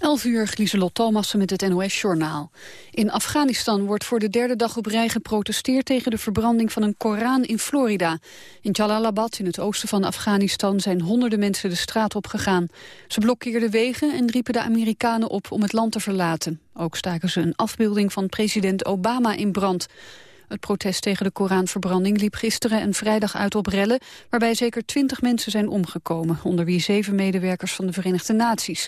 11 uur, Lieselot Thomassen met het NOS-journaal. In Afghanistan wordt voor de derde dag op rij geprotesteerd... tegen de verbranding van een Koran in Florida. In Jalalabad, in het oosten van Afghanistan... zijn honderden mensen de straat opgegaan. Ze blokkeerden wegen en riepen de Amerikanen op om het land te verlaten. Ook staken ze een afbeelding van president Obama in brand. Het protest tegen de Koranverbranding liep gisteren en vrijdag uit op rellen... waarbij zeker twintig mensen zijn omgekomen... onder wie zeven medewerkers van de Verenigde Naties.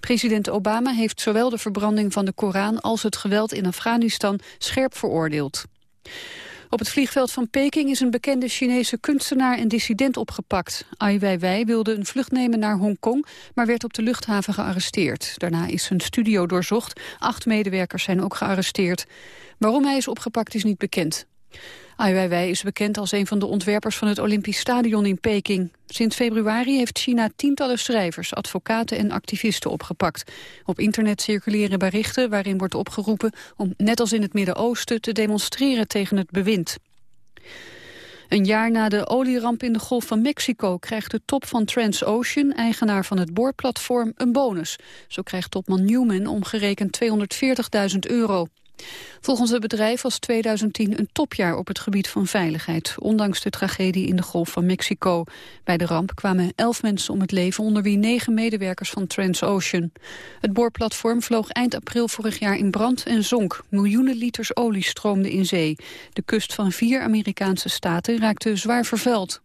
President Obama heeft zowel de verbranding van de Koran... als het geweld in Afghanistan scherp veroordeeld. Op het vliegveld van Peking is een bekende Chinese kunstenaar en dissident opgepakt. Ai Weiwei wilde een vlucht nemen naar Hongkong, maar werd op de luchthaven gearresteerd. Daarna is zijn studio doorzocht. Acht medewerkers zijn ook gearresteerd. Waarom hij is opgepakt is niet bekend. Ai Weiwei is bekend als een van de ontwerpers van het Olympisch Stadion in Peking. Sinds februari heeft China tientallen schrijvers, advocaten en activisten opgepakt. Op internet circuleren berichten waarin wordt opgeroepen om net als in het Midden-Oosten te demonstreren tegen het bewind. Een jaar na de olieramp in de Golf van Mexico krijgt de top van Transocean, eigenaar van het boorplatform, een bonus. Zo krijgt topman Newman omgerekend 240.000 euro. Volgens het bedrijf was 2010 een topjaar op het gebied van veiligheid, ondanks de tragedie in de Golf van Mexico. Bij de ramp kwamen elf mensen om het leven, onder wie negen medewerkers van Transocean. Het boorplatform vloog eind april vorig jaar in brand en zonk. Miljoenen liters olie stroomden in zee. De kust van vier Amerikaanse staten raakte zwaar vervuild.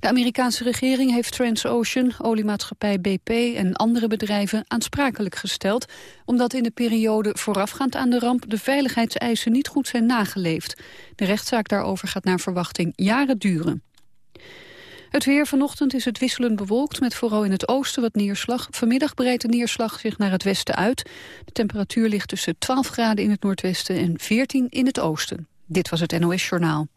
De Amerikaanse regering heeft Transocean, oliemaatschappij BP en andere bedrijven aansprakelijk gesteld, omdat in de periode voorafgaand aan de ramp de veiligheidseisen niet goed zijn nageleefd. De rechtszaak daarover gaat naar verwachting jaren duren. Het weer vanochtend is het wisselend bewolkt met vooral in het oosten wat neerslag. Vanmiddag breidt de neerslag zich naar het westen uit. De temperatuur ligt tussen 12 graden in het noordwesten en 14 in het oosten. Dit was het NOS Journaal.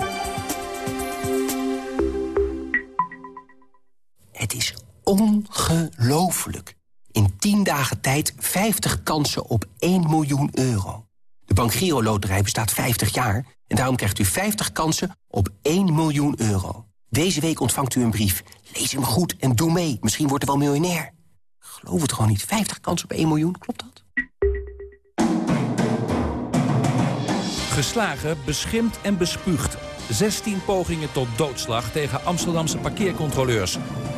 Het is ongelooflijk. In 10 dagen tijd 50 kansen op 1 miljoen euro. De Bank Giro Loterij bestaat 50 jaar... en daarom krijgt u 50 kansen op 1 miljoen euro. Deze week ontvangt u een brief. Lees hem goed en doe mee. Misschien wordt u wel miljonair. Geloof het gewoon niet. 50 kansen op 1 miljoen, klopt dat? Geslagen, beschimpt en bespuugd. 16 pogingen tot doodslag tegen Amsterdamse parkeercontroleurs.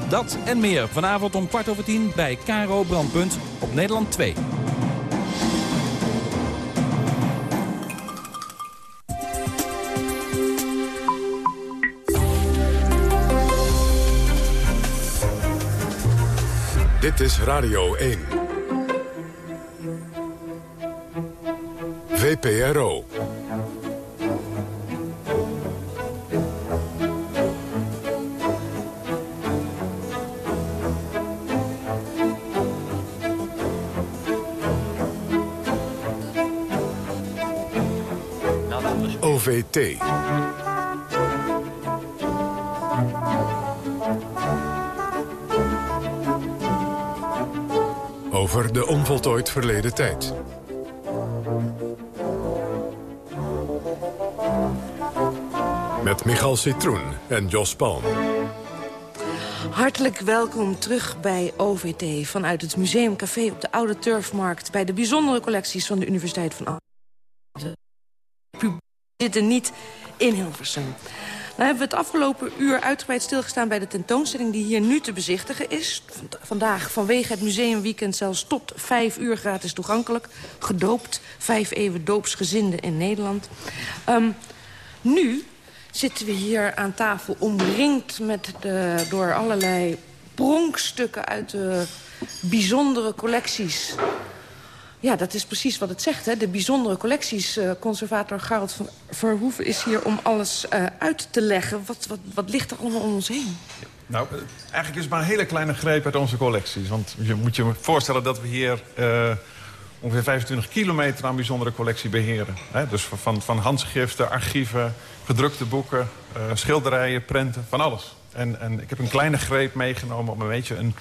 Dat en meer vanavond om kwart over tien bij Caro Brandpunt op Nederland 2. Dit is Radio 1. VPRO. OVT. Over de onvoltooid verleden tijd. Met Michal Citroen en Jos Palm. Hartelijk welkom terug bij OVT vanuit het Museumcafé op de Oude Turfmarkt... bij de bijzondere collecties van de Universiteit van Amsterdam zitten niet in Hilversum. Nou hebben we het afgelopen uur uitgebreid stilgestaan bij de tentoonstelling... die hier nu te bezichtigen is. Vandaag vanwege het museumweekend zelfs tot vijf uur gratis toegankelijk. Gedoopt, vijf eeuwen doopsgezinden in Nederland. Um, nu zitten we hier aan tafel omringd met de, door allerlei pronkstukken... uit de bijzondere collecties ja, dat is precies wat het zegt. Hè? De bijzondere collecties. Uh, conservator van Verhoeven is hier om alles uh, uit te leggen. Wat, wat, wat ligt er om ons heen? Nou, eh, eigenlijk is het maar een hele kleine greep uit onze collecties. Want je moet je voorstellen dat we hier ongeveer 25 kilometer aan bijzondere collectie beheren. Dus van, van handschriften, archieven, gedrukte boeken, schilderijen, prenten, van alles. En, en ik heb een kleine greep meegenomen om een beetje een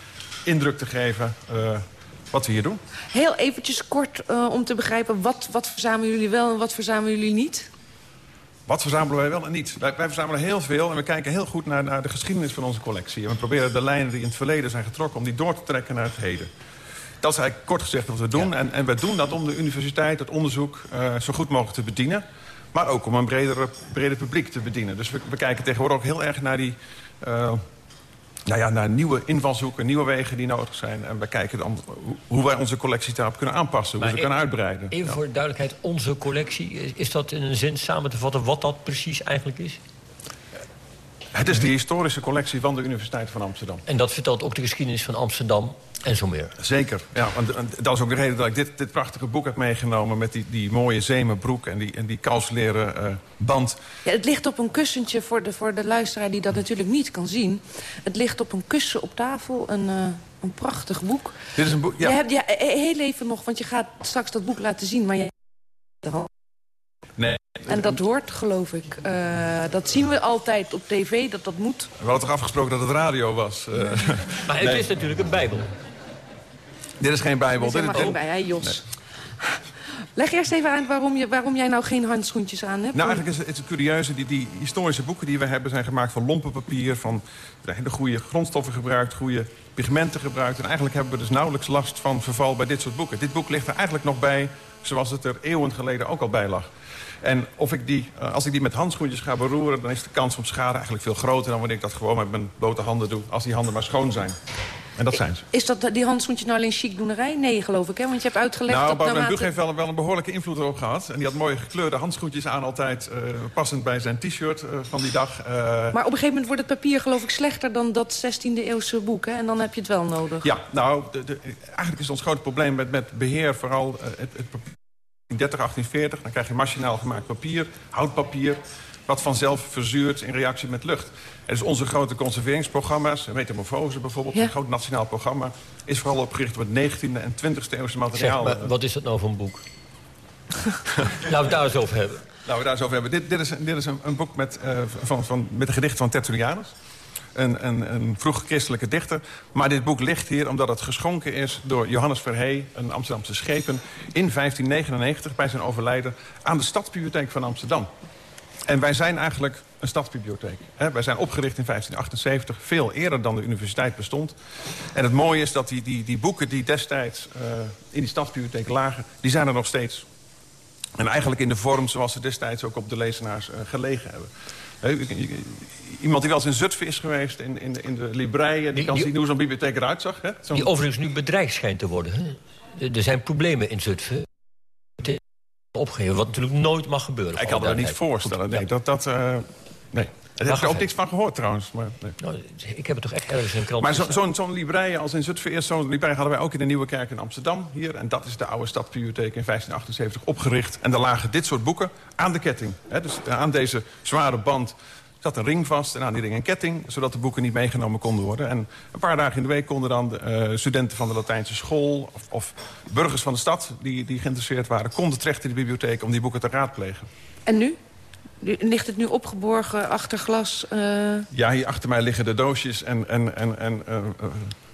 indruk te geven wat we hier doen. Heel eventjes kort uh, om te begrijpen, wat, wat verzamelen jullie wel en wat verzamelen jullie niet? Wat verzamelen wij wel en niet? Wij, wij, verzamelen heel veel en we kijken heel goed naar, naar de geschiedenis van onze collectie. En we proberen de lijnen die in het verleden zijn getrokken... om die door te trekken naar het heden. Dat is eigenlijk kort gezegd wat we doen. En, en we doen dat om de universiteit, het onderzoek, uh, zo goed mogelijk te bedienen. Maar ook om een bredere, breder publiek te bedienen. Dus we, we kijken tegenwoordig ook heel erg naar die... Uh, nou ja, naar nieuwe invalshoeken, nieuwe wegen die nodig zijn. En we kijken dan hoe wij onze collectie daarop kunnen aanpassen. hoe we kunnen uitbreiden. Even voor duidelijkheid, onze collectie, is dat in een zin samen te vatten wat dat precies eigenlijk is? Het is de historische collectie van de Universiteit van Amsterdam. En dat vertelt ook de geschiedenis van Amsterdam en zo meer. Zeker, ja. Want, dat is ook de reden dat ik dit, dit prachtige boek heb meegenomen... met die, die mooie zemenbroek en die, en die kalsleren uh, band. Ja, het ligt op een kussentje voor de, voor de luisteraar die dat natuurlijk niet kan zien. Het ligt op een kussen op tafel, een, uh, een prachtig boek. Dit is een boek, ja. Je hebt, ja. Heel even nog, want je gaat straks dat boek laten zien... maar je Nee. En dat hoort, geloof ik. Uh, dat zien we altijd op tv, dat dat moet. We hadden toch afgesproken dat het radio was? Uh, maar het nee. is natuurlijk een bijbel. Dit is geen bijbel. Dit is maar geen bij, hè, Jos. Nee. Leg eerst even aan waarom, je, waarom jij nou geen handschoentjes aan hebt. Nou, eigenlijk is het, het curieuze. Die, die historische boeken die we hebben zijn gemaakt van lompenpapier. Van de goede grondstoffen gebruikt, goede pigmenten gebruikt. En eigenlijk hebben we dus nauwelijks last van verval bij dit soort boeken. Dit boek ligt er eigenlijk nog bij zoals het er eeuwen geleden ook al bij lag. En of ik die, als ik die met handschoentjes ga beroeren... dan is de kans op schade eigenlijk veel groter... dan wanneer ik dat gewoon met mijn blote handen doe. Als die handen maar schoon zijn. En dat zijn ze. Is dat die handschoentjes nou alleen chicdoenerij? Nee, geloof ik, hè? Want je hebt uitgelegd... Nou, Barbara naarmate... Bug heeft wel, wel, een behoorlijke invloed erop gehad. En die had mooie gekleurde handschoentjes aan altijd... Uh, passend bij zijn t-shirt uh, van die dag. Uh... Maar op een gegeven moment wordt het papier geloof ik slechter... dan dat 16e-eeuwse boek, hè? En dan heb je het wel nodig. Ja, nou, de, de, eigenlijk is ons grote probleem met, met beheer... vooral het, het papier 30, 1840, dan krijg je machinaal gemaakt papier, houtpapier... wat vanzelf verzuurt in reactie met lucht. En dus onze grote conserveringsprogramma's, metamorfose bijvoorbeeld... Ja. een groot nationaal programma, is vooral opgericht op het 19e en 20e eeuwse materiaal. Zeg, maar wat is dat nou voor een boek? Laten we het daar eens over hebben. Laten we daar eens over hebben. Dit, dit is, dit is een, een boek met, uh, van, van, met een gedicht van Tertullianus een, een, een vroeg christelijke dichter. Maar dit boek ligt hier omdat het geschonken is door Johannes Verhey... een Amsterdamse schepen, in 1599 bij zijn overlijden... aan de Stadsbibliotheek van Amsterdam. En wij zijn eigenlijk een stadsbibliotheek. Wij zijn opgericht in 1578, veel eerder dan de universiteit bestond. En het mooie is dat die, die, die boeken die destijds uh, in die stadsbibliotheek lagen... die zijn er nog steeds. En eigenlijk in de vorm zoals ze destijds ook op de lezenaars uh, gelegen hebben. Iemand die wel eens in Zutphen is geweest, in, in, de, in de Libreien... die, die kan zien hoe zo'n bibliotheek eruit zag. Hè? Zo die overigens nu bedreigd schijnt te worden. Hè? Er zijn problemen in Zutphen. Opgegeven, wat natuurlijk nooit mag gebeuren. Ik kan me dat niet voorstellen. Nee, dat, dat, uh, nee. Daar heb ik ook niks van gehoord trouwens. Maar, nee. nou, ik heb het toch echt ergens in krant Maar zo'n zo, zo Librei als in Zutphen eerst, zo'n Librei hadden wij ook in de Nieuwe Kerk in Amsterdam hier. En dat is de oude stadsbibliotheek in 1578 opgericht. En daar lagen dit soort boeken aan de ketting. Hè, dus aan deze zware band zat een ring vast en aan die ring een ketting... zodat de boeken niet meegenomen konden worden. En een paar dagen in de week konden dan de, uh, studenten van de Latijnse school... Of, of, burgers van de stad die, die geïnteresseerd waren... konden terecht in de bibliotheek om die boeken te raadplegen. En nu? Ligt het nu opgeborgen achter glas? Uh... Ja, hier achter mij liggen de doosjes en, en, en, en uh,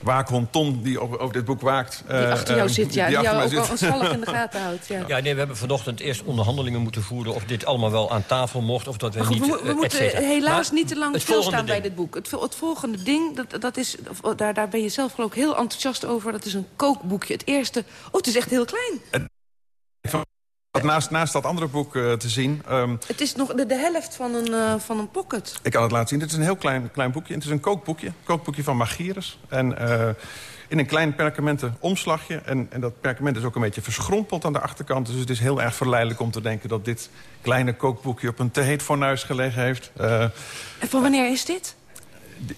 waakhond Ton die over, over, dit boek waakt. Die achter jou zit, ja. Die, die jou ook zit. in de gaten houdt. Ja. ja, nee, we hebben vanochtend eerst onderhandelingen moeten voeren... of dit allemaal wel aan tafel mocht, of dat we goed, niet... We, we moeten helaas maar niet te lang stilstaan bij dit boek. Het, het volgende ding, dat, dat is, daar, daar ben je zelf geloof ik heel enthousiast over... dat is een kookboekje. Het eerste... Oh, het is echt heel klein. Het, Naast, naast dat andere boek uh, te zien... Um, het is nog de, de helft van een, uh, van een pocket. Ik kan het laten zien. Dit is een heel klein, klein boekje. Het is een kookboekje. Een kookboekje van Magirus. En uh, in een klein perkamenten omslagje. En, en dat perkament is ook een beetje verschrompeld aan de achterkant. Dus het is heel erg verleidelijk om te denken... dat dit kleine kookboekje op een te heet fornuis gelegen heeft. en van wanneer is dit?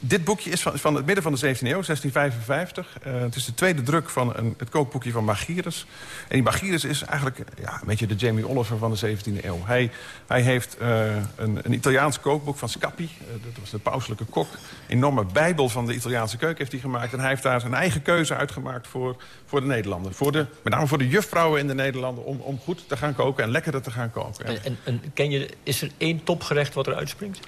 Dit boekje is van, van, het midden van de 17e eeuw, 1655. Uh, het is de tweede druk van een, het kookboekje van Magirus. En die Magirus is eigenlijk ja, een beetje de Jamie Oliver van de 17e eeuw. Hij, hij heeft uh, een, een, Italiaans kookboek van Scappi. Uh, dat was de pauselijke kok. Een enorme bijbel van de Italiaanse keuken heeft hij gemaakt. En hij heeft daar zijn eigen keuze uitgemaakt voor, voor de Nederlanden. Voor de, met name voor de juffrouwen in de Nederlanden om, om goed te gaan koken en lekkerder te gaan koken. En, en, en ken je, is er één topgerecht wat er uitspringt?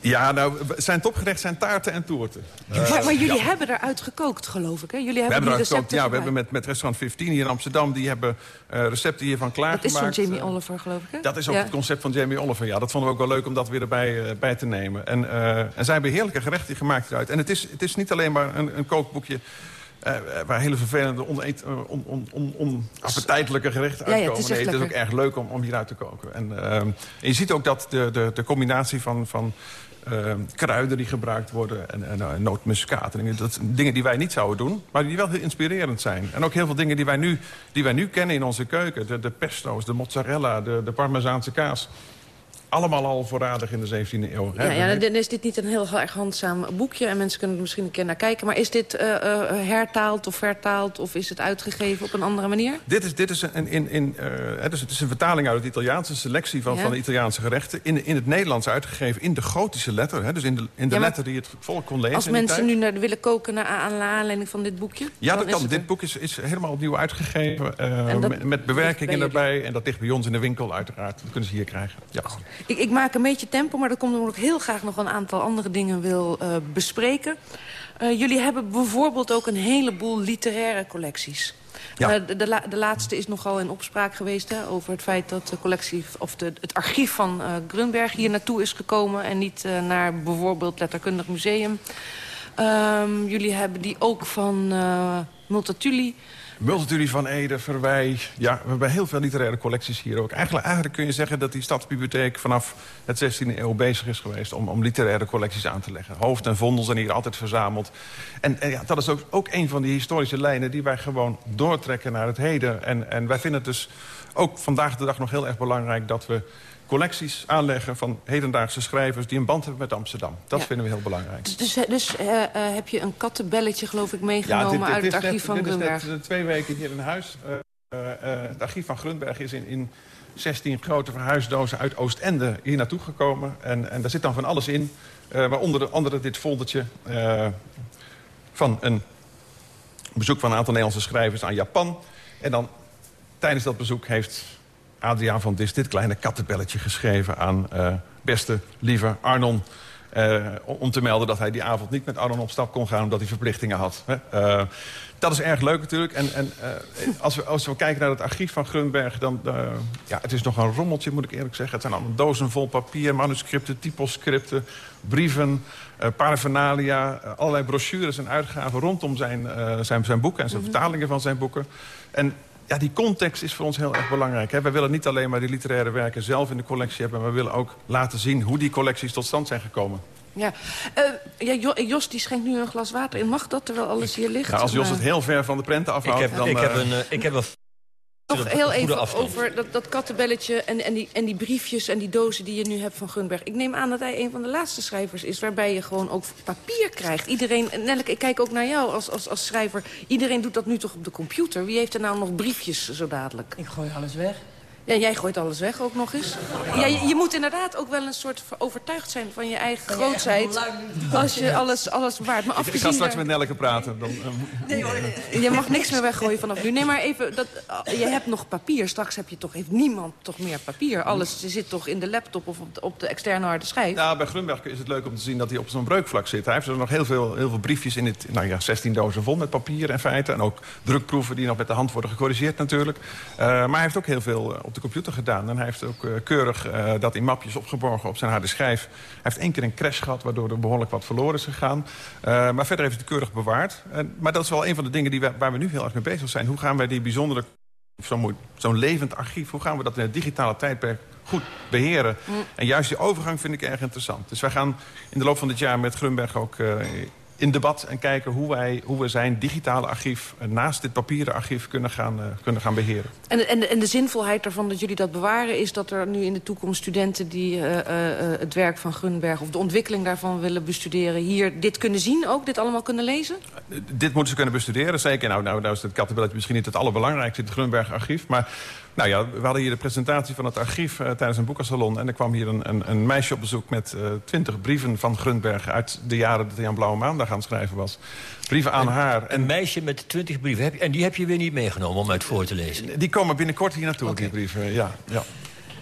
Ja, nou, zijn topgerecht zijn taarten en toerten. Uh, maar, maar, jullie hebben eruit gekookt, geloof ik, hè? Jullie hebben, we hebben gekookt, Ja, we hebben met, met restaurant 15 hier in Amsterdam... die hebben uh, recepten hiervan klaargemaakt. Dat is van Jamie Oliver, geloof ik, hè? Dat is ook ja. het concept van Jamie Oliver, ja. Dat vonden we ook wel leuk om dat weer erbij uh, bij te nemen. En, en zij hebben heerlijke gerechten gemaakt eruit. En het is, het is niet alleen maar een, een kookboekje Uh, waar hele vervelende, onappetijtelijke on, on, gerechten uitkomen. Ja, het nee, het is ook erg leuk om, om hieruit te koken. En, uh, en je ziet ook dat de, de, de combinatie van, van uh, kruiden die gebruikt worden... en, en uh, nootmuskaat, dat dingen die wij niet zouden doen... maar die wel heel inspirerend zijn. En ook heel veel dingen die wij nu, die wij nu kennen in onze keuken. De, de pesto's, de mozzarella, de, de parmezaanse kaas allemaal al voorradig in de 17e eeuw. Ja, ja, dan is dit niet een heel erg handzaam boekje... en mensen kunnen er misschien een keer naar kijken. Maar is dit uh, hertaald of vertaald of is het uitgegeven op een andere manier? Dit is, dit is, een, in, in, uh, het is, het is een vertaling uit het Italiaans... een selectie van, ja. van de Italiaanse gerechten... In, in het Nederlands uitgegeven in de gotische letter. Hè, dus in de, in de ja, letter die het volk kon lezen Als mensen nu naar, willen koken naar aan aanleiding van dit boekje? Ja, dat kan. Dit boek is, is helemaal opnieuw uitgegeven. Met bewerkingen erbij. En dat ligt bij ons in de winkel uiteraard. Dat kunnen ze hier krijgen. Ja. Ik, ik, maak een beetje tempo, maar dat komt omdat ik heel graag nog een aantal andere dingen wil uh, bespreken. Uh, jullie hebben bijvoorbeeld ook een heleboel literaire collecties. Ja. Uh, de, de, la, de, laatste is nogal in opspraak geweest hè, over het feit dat de collectie, of de, het archief van Grunberg hier naartoe is gekomen en niet naar bijvoorbeeld Letterkundig Museum. Um, jullie hebben die ook van Multatuli. Multatuli van Ede, Verwij. Ja, we hebben heel veel literaire collecties hier ook. Eigenlijk, eigenlijk kun je zeggen dat die stadsbibliotheek vanaf het 16e eeuw bezig is geweest... om, om literaire collecties aan te leggen. Hoofd en vondel zijn hier altijd verzameld. En, en ja, dat is ook, ook een van die historische lijnen die wij gewoon doortrekken naar het heden. En, en wij vinden het dus ook vandaag de dag nog heel erg belangrijk... dat we collecties aanleggen van hedendaagse schrijvers... die een band hebben met Amsterdam. Dat Ja. vinden we heel belangrijk. Dus, dus, eh, eh, heb je een kattenbelletje, geloof ik, meegenomen uit het archief net, van dit is Grunberg? eh, twee weken hier in huis. Eh, het archief van Grunberg is in, in 16 grote verhuisdozen uit Oostende hier naartoe gekomen. En, en daar zit dan van alles in. Waaronder andere dit foldertje van een bezoek van een aantal Nederlandse schrijvers aan Japan. En dan tijdens dat bezoek heeft Adriaan van Dis dit kleine kattenbelletje geschreven aan uh, beste, lieve Arnon. Uh, om te melden dat hij die avond niet met Arnon op stap kon gaan... omdat hij verplichtingen had. Hè? Uh, dat is erg leuk natuurlijk. En, en uh, als, we, als we kijken naar het archief van Grunberg... dan ja, het is nog een rommeltje, moet ik eerlijk zeggen. Het zijn allemaal dozen vol papier, manuscripten, typoscripten... brieven, paraphernalia, allerlei brochures en uitgaven... rondom zijn, zijn, zijn boeken en zijn mm -hmm. vertalingen van zijn boeken. En ja, die context is voor ons heel erg belangrijk. Hè? Wij willen niet alleen maar die literaire werken zelf in de collectie hebben... maar we willen ook laten zien hoe die collecties tot stand zijn gekomen. Ja. Uh, ja, Jos die schenkt nu een glas water in. Mag dat terwijl alles hier ligt? Ja, als Jos het heel ver van de prenten afhoudt... Ik heb, dan, ik uh... heb een... Uh, ik heb een nog heel even over dat, dat kattenbelletje en, en, die, en die briefjes en die dozen die je nu hebt van Gunberg. Ik neem aan dat hij een van de laatste schrijvers is waarbij je gewoon ook papier krijgt. Iedereen, Nelleke, ik kijk ook naar jou als, als, als schrijver. Iedereen doet dat nu toch op de computer? Wie heeft er nou nog briefjes zo dadelijk? Ik gooi alles weg. Ja, jij gooit alles weg ook nog eens. Ja, je, je, moet inderdaad ook wel een soort overtuigd zijn van je eigen grootheid. Als je alles, alles bewaart. Maar ik ga straks met Nelleke praten. Dan, uh, nee, hoor, je mag niks meer weggooien vanaf nu. Nee, maar even, dat, je hebt nog papier. Straks heb je toch, heeft niemand toch meer papier. Alles zit toch in de laptop of op de, op de externe harde schijf. Ja, bij Grunberg is het leuk om te zien dat hij op zo'n breukvlak zit. Hij heeft er nog heel veel, heel veel briefjes in het, nou ja, 16 dozen vol met papier en feiten. En ook drukproeven die nog met de hand worden gecorrigeerd natuurlijk. Uh, maar hij heeft ook heel veel op de computer gedaan. En hij heeft ook uh, keurig uh, dat in mapjes opgeborgen op zijn harde schijf. Hij heeft één keer een crash gehad, waardoor er behoorlijk wat verloren is gegaan. Uh, maar verder heeft hij het keurig bewaard. En, maar dat is wel een van de dingen die we, waar we nu heel erg mee bezig zijn. Hoe gaan wij die bijzondere, zo'n zo levend archief... hoe gaan we dat in het digitale tijdperk goed beheren? Mm. En juist die overgang vind ik erg interessant. Dus wij gaan in de loop van dit jaar met Grunberg ook in debat en kijken hoe, wij, hoe we zijn digitale archief... naast dit papieren archief kunnen gaan, uh, kunnen gaan beheren. En, en, en de zinvolheid ervan dat jullie dat bewaren... is dat er nu in de toekomst studenten die uh, het werk van Grunberg... of de ontwikkeling daarvan willen bestuderen... hier dit kunnen zien ook, dit allemaal kunnen lezen? dit moeten ze kunnen bestuderen, zeker. Nou, nou, nou is het kattenbelletje misschien niet het allerbelangrijkste... het Grunberg archief, maar... Nou ja, we hadden hier de presentatie van het archief uh, tijdens een boekensalon. En er kwam hier een, een, een meisje op bezoek met twintig uh, brieven van Grunberg... uit de jaren dat hij aan Blauwe Maandag aan het schrijven was. Brieven aan een, haar. En... Een meisje met twintig brieven. En die heb je weer niet meegenomen om uit voor te lezen? Die komen binnenkort hier naartoe, okay. die brieven, ja. ja.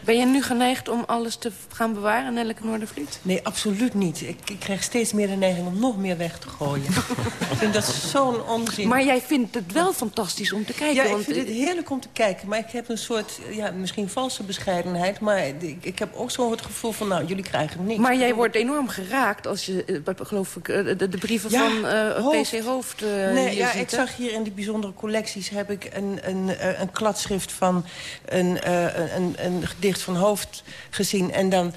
Ben je nu geneigd om alles te gaan bewaren, Nelleke Noordervliet? Nee, absoluut niet. Ik, ik krijg steeds meer de neiging om nog meer weg te gooien. ik vind dat zo'n onzin. Maar jij vindt het wel fantastisch om te kijken. Ja, ik vind het heerlijk om te kijken. Maar ik heb een soort, ja, misschien valse bescheidenheid. Maar ik, ik heb ook zo het gevoel van, nou, jullie krijgen niks. Maar jij wordt enorm geraakt als je, eh, geloof ik, eh, de, de brieven Ja, van eh, Hoofd. PC Hoofd eh, Nee, ja, ziet, ik zag hier in die bijzondere collecties... heb ik een, een, eh, een kladschrift van een, eh, een, een gedicht van Hoofd gezien. En dan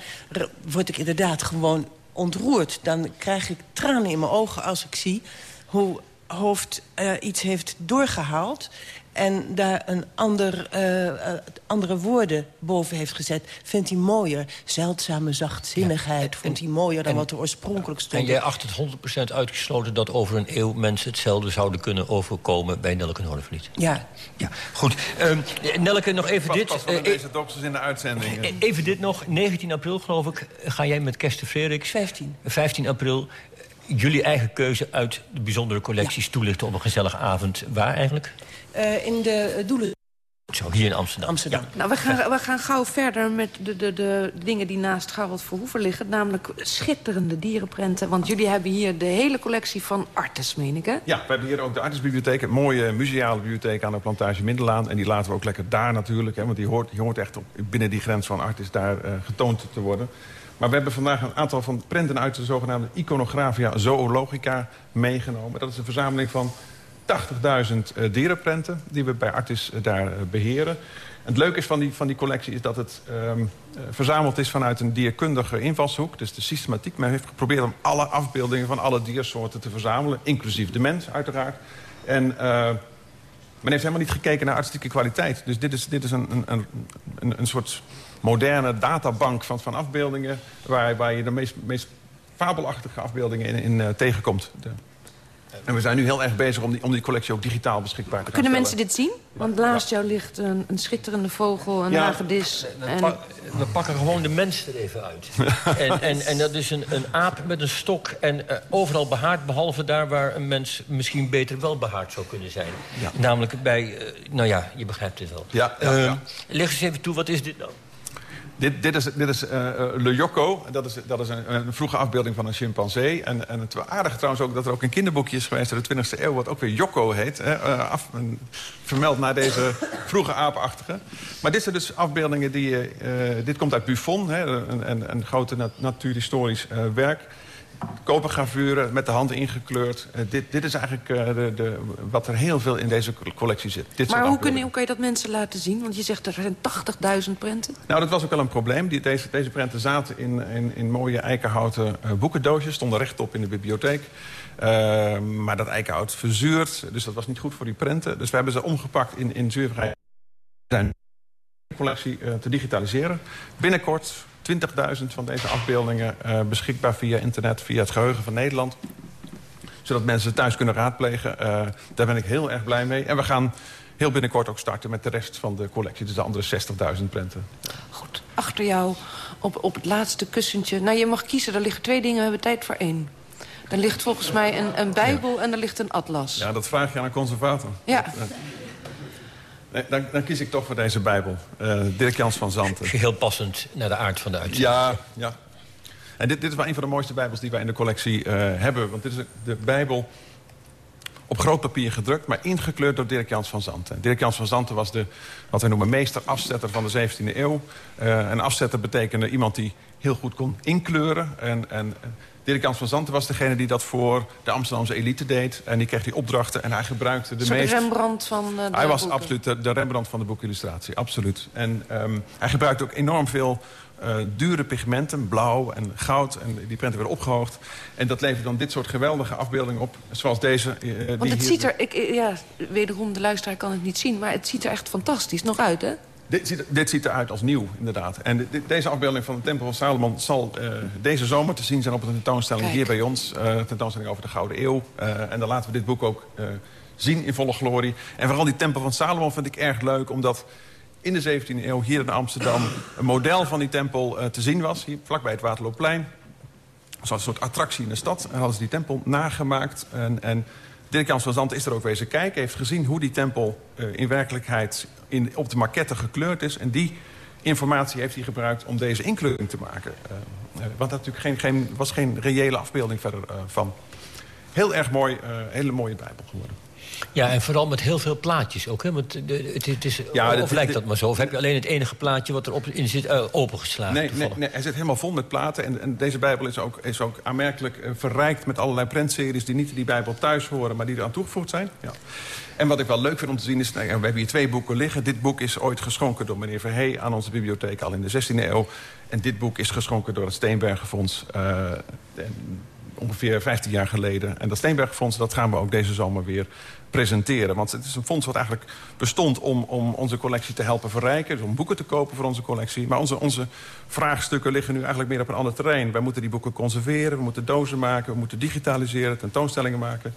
word ik inderdaad gewoon ontroerd. Dan krijg ik tranen in mijn ogen als ik zie hoe Hoofd eh, iets heeft doorgehaald... en daar een ander, eh, eh, andere woorden boven heeft gezet. Vindt hij mooier. Zeldzame zachtzinnigheid. Vond hij mooier dan en- wat er oorspronkelijk stond. En jij acht het 100% uitgesloten dat over een eeuw mensen hetzelfde zouden kunnen overkomen bij Nelke Noordervliet. Ja, Ja, goed. Ehm, Nelke, nog even Pas, dit. pas Eh, deze dokters in de uitzending. eh, even dit nog. 19 april, geloof ik, ga jij met Kersten Frederiks... 15. 15 april eh, jullie eigen keuze uit de bijzondere collecties toelichten op een gezellige avond. Waar eigenlijk? Eh, in de eh, doelen Zo, hier in Amsterdam. Amsterdam. Nou, we gaan, we gaan gauw verder met de, de, de dingen die naast Garald Verhoeven liggen. Namelijk schitterende dierenprenten. Want jullie hebben hier de hele collectie van Artes, meen ik, hè? Ja, we hebben hier ook de Artisbibliotheek. Een mooie museale bibliotheek aan de plantage Middelaan. En die laten we ook lekker daar natuurlijk. Hè, want die hoort, die hoort echt op, binnen die grens van Artis daar eh, getoond te worden. Maar we hebben vandaag een aantal van prenten uit de zogenaamde Iconographia Zoologica meegenomen. Dat is een verzameling van 80.000 eh, dierenprenten die we bij Artis eh, daar eh, beheren. En het leuke is van die, van die collectie is dat het ehm, eh, verzameld is vanuit een dierkundige invalshoek. Dus de systematiek. Men heeft geprobeerd om alle afbeeldingen van alle diersoorten te verzamelen. Inclusief de mens, uiteraard. En men heeft helemaal niet gekeken naar artistieke kwaliteit. Dus dit is, dit is een, een, een, een soort moderne databank van, van afbeeldingen... Waar, waar je de meest, meest fabelachtige afbeeldingen in, in eh, tegenkomt. De- en we zijn nu heel erg bezig om die, om die collectie ook digitaal beschikbaar te Kunnen stellen. mensen dit zien? Want naast jou ligt een, een schitterende vogel, een Ja. hagedis. En... pa- we pakken gewoon de mens er even uit. en, en, en dat is een, een aap met een stok en eh, overal behaard... behalve daar waar een mens misschien beter wel behaard zou kunnen zijn. Namelijk bij... eh, nou ja, je begrijpt het wel. Ja, ja, Ehm, ja. Leg eens even toe, wat is dit nou? Dit, dit is, dit is eh, eh, Le Yoko. Dat is, dat is een, vroege afbeelding van een chimpansee. En, en het aardige trouwens ook dat er ook een kinderboekje is geweest... uit de 20e eeuw, wat ook weer Yoko heet. Hè, eh, af, vermeld naar deze vroege aapachtige. Maar dit zijn dus afbeeldingen die... dit komt uit Buffon, hè, een, een, een grote nat- natuurhistorisch werk. Kopergravuren met de hand ingekleurd. Eh, dit, dit is eigenlijk eh, de, de, wat er heel veel in deze collectie zit. Dit Maar hoe kun, je, hoe kan je dat mensen laten zien? Want je zegt er zijn 80.000 prenten. Nou, dat was ook wel een probleem. Die, deze, deze prenten zaten in, in, in mooie eikenhouten eh, boekendoosjes. Stonden rechtop in de bibliotheek. Maar dat eikenhout verzuurt. Dus dat was niet goed voor die prenten. Dus we hebben ze omgepakt in, in zuurvrij collectie eh, te digitaliseren. Binnenkort 20.000 van deze afbeeldingen eh, beschikbaar via internet, via het geheugen van Nederland. Zodat mensen het thuis kunnen raadplegen. Eh, daar ben ik heel erg blij mee. En we gaan heel binnenkort ook starten met de rest van de collectie. Dus de andere 60.000 prenten. Goed, achter jou op, op het laatste kussentje. Nou, je mag kiezen, er liggen twee dingen, we hebben tijd voor één. Er ligt volgens mij een, een bijbel en er ligt een atlas. Ja, dat vraag je aan een conservator. Ja. Nee, dan, dan kies ik toch voor deze Bijbel. Eh, Dirk Jans van Zanten. Geheel passend naar de aard van de uitzending. Ja, ja. En dit, dit is wel een van de mooiste Bijbels die wij in de collectie eh, hebben. Want dit is de Bijbel op groot papier gedrukt, maar ingekleurd door Dirk Jans van Zanten. Dirk Jans van Zanten was de, wat wij noemen, meester afzetter van de 17e eeuw. Eh, een afzetter betekende iemand die heel goed kon inkleuren. En, en Dirk Jans van Zanten was degene die dat voor de Amsterdamse elite deed. En die kreeg die opdrachten en hij gebruikte de meest... Rembrandt van eh, de Hij was boeken. absoluut de, de Rembrandt van de boekillustratie, absoluut. En ehm, hij gebruikte ook enorm veel eh, dure pigmenten, blauw en goud. En die prenten werden opgehoogd. En dat levert dan dit soort geweldige afbeeldingen op, zoals deze. die Want het hier- ziet er, ik- ja, wederom, de luisteraar kan het niet zien... maar het ziet er echt fantastisch nog uit, hè? Dit ziet, dit ziet eruit als nieuw, inderdaad. En deze afbeelding van de Tempel van Salomon zal eh, deze zomer te zien zijn op een tentoonstelling Kijk. hier bij ons. eh, tentoonstelling over de Gouden Eeuw. Eh, en dan laten we dit boek ook zien in volle glorie. En vooral die Tempel van Salomon vind ik erg leuk, omdat in de 17e eeuw hier in Amsterdam een model van die tempel te zien was. Hier vlakbij het Waterloopplein. Zoals een soort attractie in de stad. En hadden ze die tempel nagemaakt. En, en Dirk Jans van is er ook wezen kijken. Heeft gezien hoe die tempel eh, in werkelijkheid in, op de maquette gekleurd is. En die informatie heeft hij gebruikt om deze inkleding te maken. Uh, want natuurlijk geen, geen, was geen reële afbeelding verder van. Heel erg mooi, hele mooie Bijbel geworden. Ja, en vooral met heel veel plaatjes ook. Hè? Want het, het, is, ja, of lijkt dat maar zo? Of heb je alleen het enige plaatje wat erop in zit uh, opengeslagen? Nee, nee, nee, hij zit helemaal vol met platen. En, en deze Bijbel is ook, is ook aanmerkelijk uh, verrijkt met allerlei prentseries... die niet in die Bijbel thuis horen, maar die er aan toegevoegd zijn. Ja. En wat ik wel leuk vind om te zien is... Nou, we hebben hier twee boeken liggen. Dit boek is ooit geschonken door meneer Verhey aan onze bibliotheek... al in de 16e eeuw. En dit boek is geschonken door het Steenbergenfonds... Uh, ongeveer 15 jaar geleden. En dat Steenbergenfonds dat gaan we ook deze zomer weer presenteren. Want het is een fonds wat eigenlijk bestond om, om onze collectie te helpen verrijken. Dus om boeken te kopen voor onze collectie. Maar onze, onze vraagstukken liggen nu eigenlijk meer op een ander terrein. Wij moeten die boeken conserveren, we moeten dozen maken... we moeten digitaliseren, tentoonstellingen maken.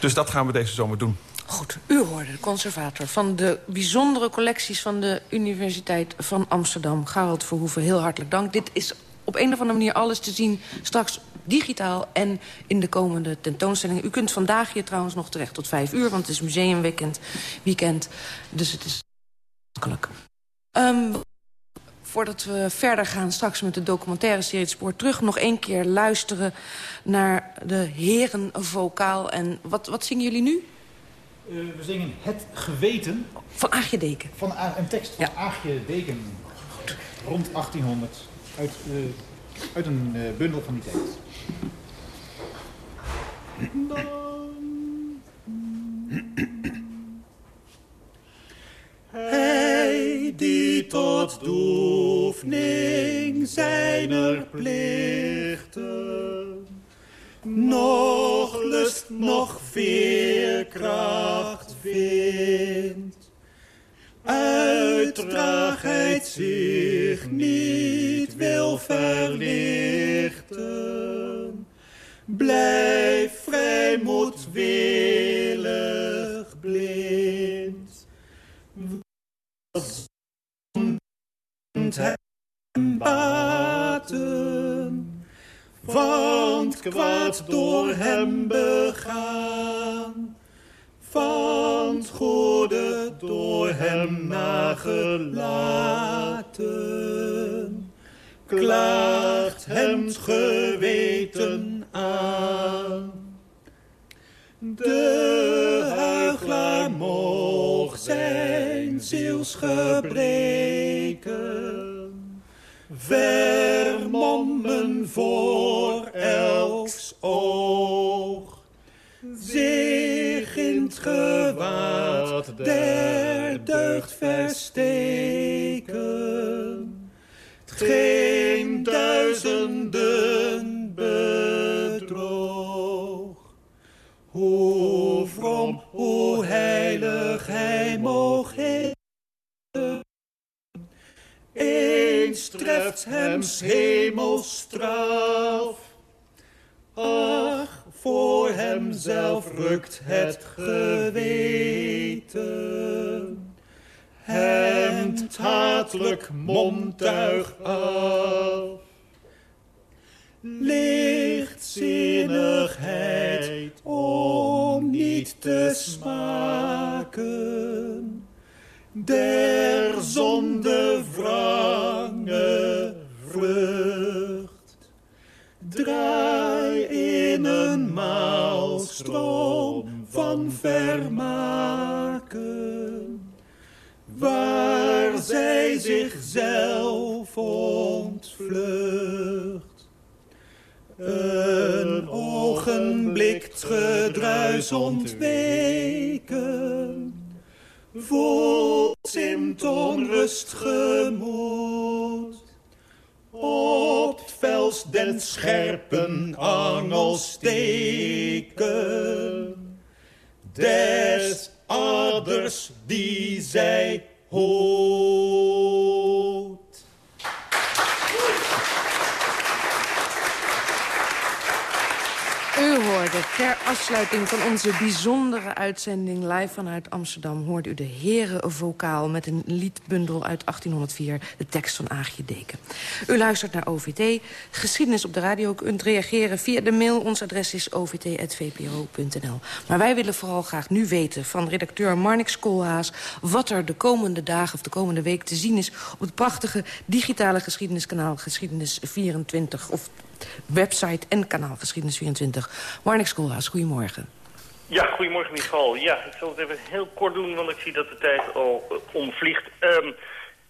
Dus dat gaan we deze zomer doen. Goed, u hoorde de conservator van de bijzondere collecties... van de Universiteit van Amsterdam, Gerald Verhoeven. Heel hartelijk dank. Dit is op een of andere manier alles te zien straks digitaal en in de komende tentoonstellingen. U kunt vandaag hier trouwens nog terecht tot vijf uur... want het is museumweekend, weekend, dus het is makkelijk. Um, voordat we verder gaan straks met de documentaire serie Het Spoor terug... nog één keer luisteren naar de herenvokaal. En wat, wat zingen jullie nu? Uh, we zingen Het Geweten. Van Aagje Deken. Van een tekst van ja. Aagje Deken. Rond 1800. Uit, uh, uit een uh, bundel van die tijd. Hij die tot doefning zijner plichten nog lust, nog veerkracht vindt, uitdraagheid zich niet wil verlichten Blijf vrij moedwillig blind. Wat hem baten, want kwaad door hem begaan, van het goede door hem nagelaten, klaagt hem geweten aan. De huigelaar mocht zijn zielsgebreken vermommen voor elks oog. Gewaad der deugd versteken. Geen duizenden Hoe from, hoe heilig hij moog heten. Eens treft hem hemelstraf. Ach, voor hemzelf rukt het geweten. Hem hatelijk montuig af lichtzinnigheid om niet te smaken der zonde wrange vrucht. Draai in een maalstroom van vermaken, waar zij zichzelf ontvlucht. Een ogenblik gedruis ontweken, voelt in onrust gemoed. Op het vels den scherpen angel steken, des aders die zij hoort. Ter afsluiting van onze bijzondere uitzending live vanuit Amsterdam... hoort u de herenvokaal met een liedbundel uit 1804, de tekst van Aagje Deken. U luistert naar OVT, geschiedenis op de radio. Kunt reageren via de mail. Ons adres is ovt.vpro.nl. Maar wij willen vooral graag nu weten van redacteur Marnix Koolhaas... wat er de komende dagen of de komende week te zien is... op het prachtige digitale geschiedeneskanaal Geschiedenis 24... of website en kanaal Geschiedenis24. Marnix Koolhaas, goedemorgen. Ja, goedemorgen Michal. Ja, ik zal het even heel kort doen, want ik zie dat de tijd al uh, omvliegt. Um,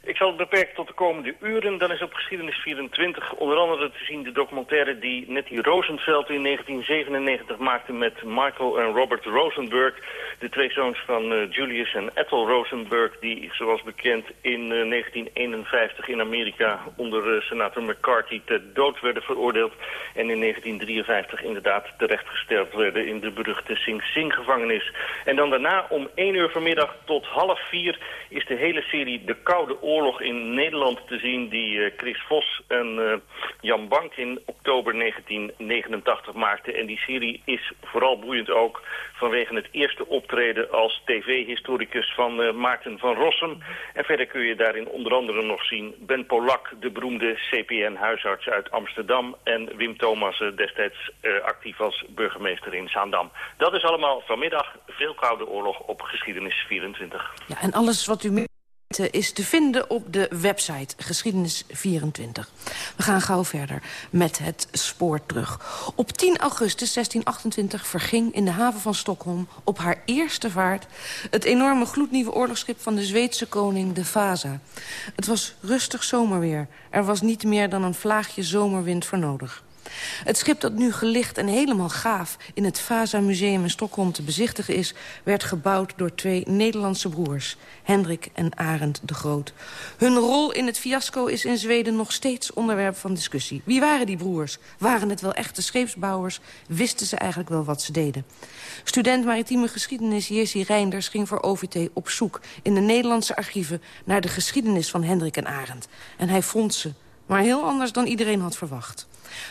ik zal het beperken tot de komende uren. Dan is op Geschiedenis 24 onder andere te zien de documentaire die Nettie Rosenfeld in 1997 maakte met Michael en Robert Rosenberg. De twee zoons van uh, Julius en Ethel Rosenberg die zoals bekend in uh, 1951 in Amerika onder uh, senator McCarthy ter dood werden veroordeeld. En in 1953 inderdaad terechtgesteld werden in de beruchte Sing Sing gevangenis. En dan daarna om 1 uur vanmiddag tot half 4 is de hele serie De Koude Oorlog in Nederland te zien die uh, Chris Vos en uh, Jan Bank in oktober 1989 maakten. En die serie is vooral boeiend ook vanwege het eerste optreden als tv-historicus van uh, Maarten van Rossum. En verder kun je daarin onder andere nog zien Ben Polak, de beroemde CPN-huisarts uit Amsterdam. En Wim Thomas, destijds actief als burgemeester in Zaandam. Dat is allemaal vanmiddag veel koude oorlog op Geschiedenis 24. Ja, en alles wat u is te vinden op de website Geschiedenis24. We gaan gauw verder met het spoor terug. Op 10 augustus 1628 verging in de haven van Stockholm... op haar eerste vaart het enorme gloednieuwe oorlogsschip... van de Zweedse koning, de Vasa. Het was rustig zomerweer. Er was niet meer dan een vlaagje zomerwind voor nodig. Het schip dat nu gelicht en helemaal gaaf in het Vasa Museum in Stockholm te bezichtigen is... werd gebouwd door twee Nederlandse broers, Hendrik en Arend de Groot. Hun rol in het fiasco is in Zweden nog steeds onderwerp van discussie. Wie waren die broers? Waren het wel echte scheepsbouwers? Wisten ze eigenlijk wel wat ze deden? Student maritieme geschiedenis Jessie Reinders ging voor OVT op zoek... in de Nederlandse archieven naar de geschiedenis van Hendrik en Arend. En hij vond ze, maar heel anders dan iedereen had verwacht.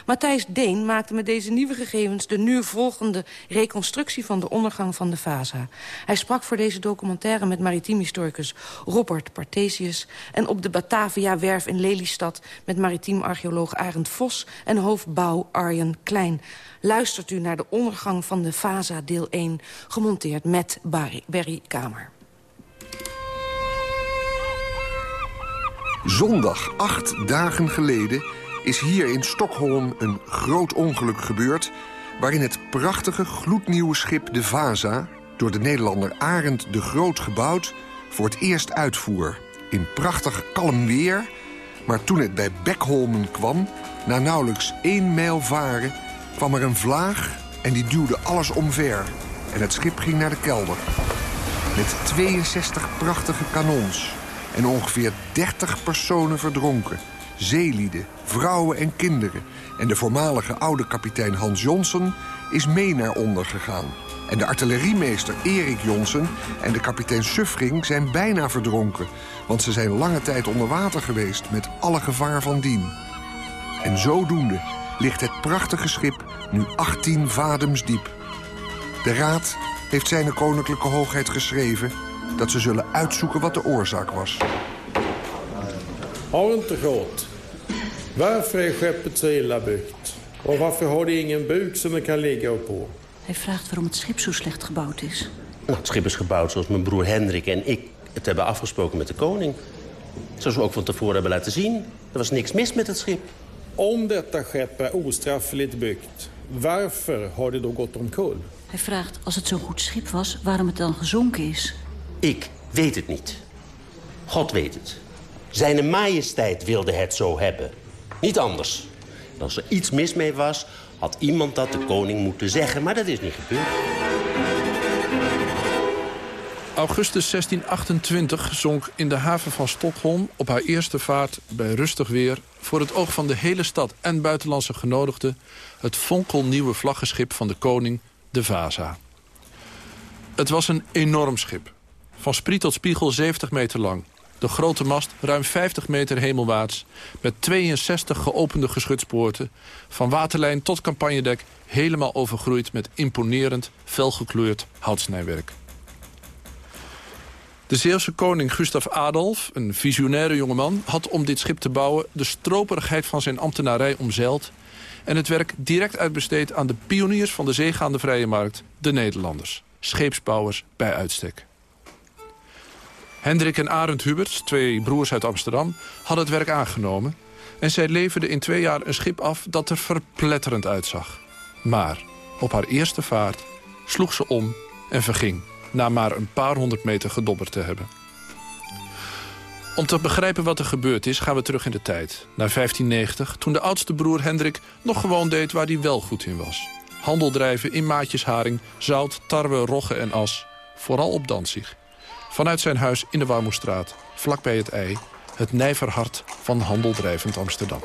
Matthijs Deen maakte met deze nieuwe gegevens... de nu volgende reconstructie van de ondergang van de Vasa. Hij sprak voor deze documentaire met maritiem historicus Robert Partesius... en op de Batavia-werf in Lelystad... met maritiem archeoloog Arend Vos en hoofdbouw Arjen Klein. Luistert u naar de ondergang van de Vasa deel 1... gemonteerd met Barry, Barry Kamer. Zondag, acht dagen geleden is hier in Stockholm een groot ongeluk gebeurd... waarin het prachtige gloednieuwe schip de Vasa... door de Nederlander Arend de Groot gebouwd... voor het eerst uitvoer. In prachtig kalm weer... maar toen het bij Beckholmen kwam... na nauwelijks één mijl varen... kwam er een vlaag en die duwde alles omver. En het schip ging naar de kelder. Met 62 prachtige kanons... en ongeveer 30 personen verdronken zeelieden, vrouwen en kinderen. En de voormalige oude kapitein Hans Jonsen is mee naar onder gegaan. En de artilleriemeester Erik Jonsen en de kapitein Suffring zijn bijna verdronken... want ze zijn lange tijd onder water geweest met alle gevaar van dien. En zodoende ligt het prachtige schip nu 18 vadems diep. De raad heeft zijn koninklijke hoogheid geschreven... dat ze zullen uitzoeken wat de oorzaak was. Arend de Groot. Varför är skeppet så illa byggt? Och varför har det ingen buk som det kan ligga på? Hij vraagt waarom het schip zo slecht gebouwd is. Nou, het schip is gebouwd zoals mijn broer Hendrik en ik het hebben afgesproken met de koning. Zoals we ook van tevoren hebben laten zien. Er was niks mis met het schip. Om detta skepp är ostraffligt byggt, varför har det då gått omkull? Hij vraagt, als het zo'n goed schip was, waarom het dan gezonken is. Ik weet het niet. God weet het. Zijn majesteit wilde het zo hebben. Niet anders. Als er iets mis mee was, had iemand dat de koning moeten zeggen. Maar dat is niet gebeurd. Augustus 1628 zonk in de haven van Stockholm op haar eerste vaart bij rustig weer... voor het oog van de hele stad en buitenlandse genodigden... het fonkelnieuwe vlaggenschip van de koning, de Vasa. Het was een enorm schip. Van spriet tot spiegel 70 meter lang. De grote mast, ruim 50 meter hemelwaarts... met 62 geopende geschutspoorten... van waterlijn tot campagnedek... helemaal overgroeid met imponerend, felgekleurd houtsnijwerk. De Zeeuwse koning Gustav Adolf, een visionaire jongeman... had om dit schip te bouwen de stroperigheid van zijn ambtenarij omzeild... en het werk direct uitbesteed aan de pioniers van de zeegaande vrije markt... de Nederlanders, scheepsbouwers bij uitstek. Hendrik en Arend Huberts, twee broers uit Amsterdam, hadden het werk aangenomen... en zij leverden in twee jaar een schip af dat er verpletterend uitzag. Maar op haar eerste vaart sloeg ze om en verging... na maar een paar honderd meter gedobberd te hebben. Om te begrijpen wat er gebeurd is, gaan we terug in de tijd. Naar 1590, toen de oudste broer Hendrik nog gewoon deed waar hij wel goed in was. Handel drijven in maatjesharing, zout, tarwe, rogge en as. Vooral op Danzig. Vanuit zijn huis in de Warmoestraat, vlakbij het ei... het nijverhart van handeldrijvend Amsterdam.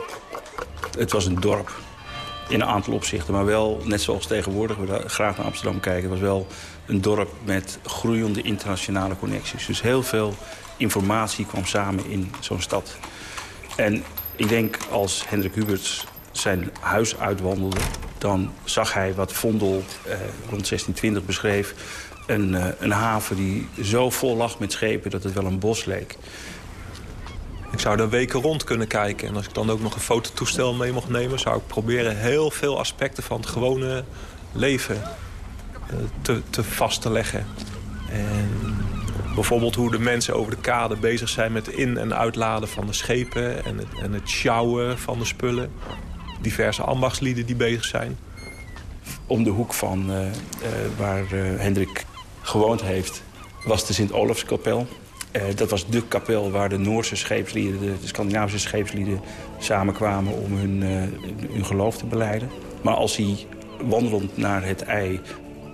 Het was een dorp in een aantal opzichten. Maar wel, net zoals tegenwoordig we graag naar Amsterdam kijken... was wel een dorp met groeiende internationale connecties. Dus heel veel informatie kwam samen in zo'n stad. En ik denk als Hendrik Huberts zijn huis uitwandelde... dan zag hij wat Vondel eh, rond 1620 beschreef een, uh, een haven die zo vol lag met schepen dat het wel een bos leek. Ik zou er weken rond kunnen kijken. En als ik dan ook nog een fototoestel mee mocht nemen... zou ik proberen heel veel aspecten van het gewone leven uh, te, te vast te leggen. En bijvoorbeeld hoe de mensen over de kade bezig zijn... met in- en uitladen van de schepen en het, en het sjouwen van de spullen. Diverse ambachtslieden die bezig zijn. Om de hoek van uh, waar Hendrik gewoond heeft, was de Sint-Olafskapel. Uh, dat was de kapel waar de Noorse scheepslieden, de, Scandinavische scheepslieden... samenkwamen om hun, uh, hun geloof te beleiden. Maar als hij wandelend naar het ei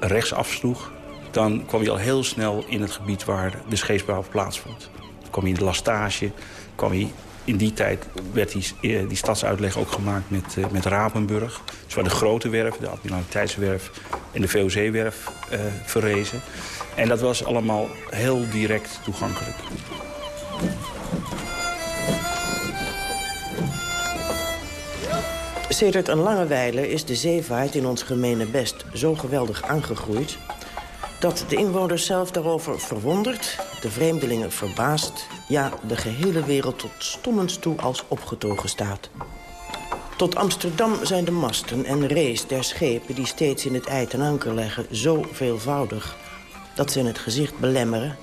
rechts afsloeg... dan kwam hij al heel snel in het gebied waar de scheepsbouw plaatsvond. Dan kwam hij in de Lastage, kwam hij in die tijd werd die, die stadsuitleg ook gemaakt met, uh, met Rapenburg. Dus waar de grote werf, de Admiraliteitswerf en de VOC-werf uh, verrezen. En dat was allemaal heel direct toegankelijk. Sedert een lange wijle is de zeevaart in ons gemene best zo geweldig aangegroeid... dat de inwoners zelf daarover verwonderd, de vreemdelingen verbaasd... ja, de gehele wereld tot stommens toe als opgetogen staat. Tot Amsterdam zijn de masten en rees der schepen... die steeds in het ei ten anker leggen, zo veelvoudig... dat ze in het gezicht belemmeren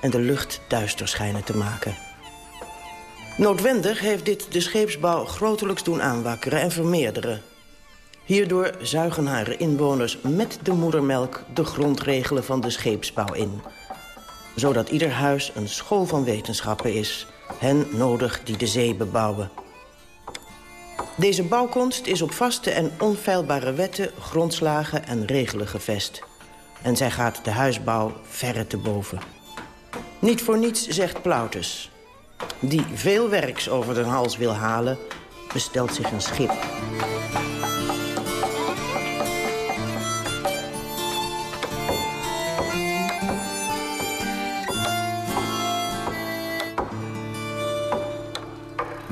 en de lucht duister schijnen te maken. Noodwendig heeft dit de scheepsbouw grotelijks doen aanwakkeren en vermeerderen. Hierdoor zuigen haar inwoners met de moedermelk de grondregelen van de scheepsbouw in. Zodat ieder huis een school van wetenschappen is, hen nodig die de zee bebouwen. Deze bouwkunst is op vaste en onfeilbare wetten, grondslagen en regelen gevest. En zij gaat de huisbouw verre te boven. Niet voor niets zegt Plautus... die veel werks over de hals wil halen, bestelt zich een schip.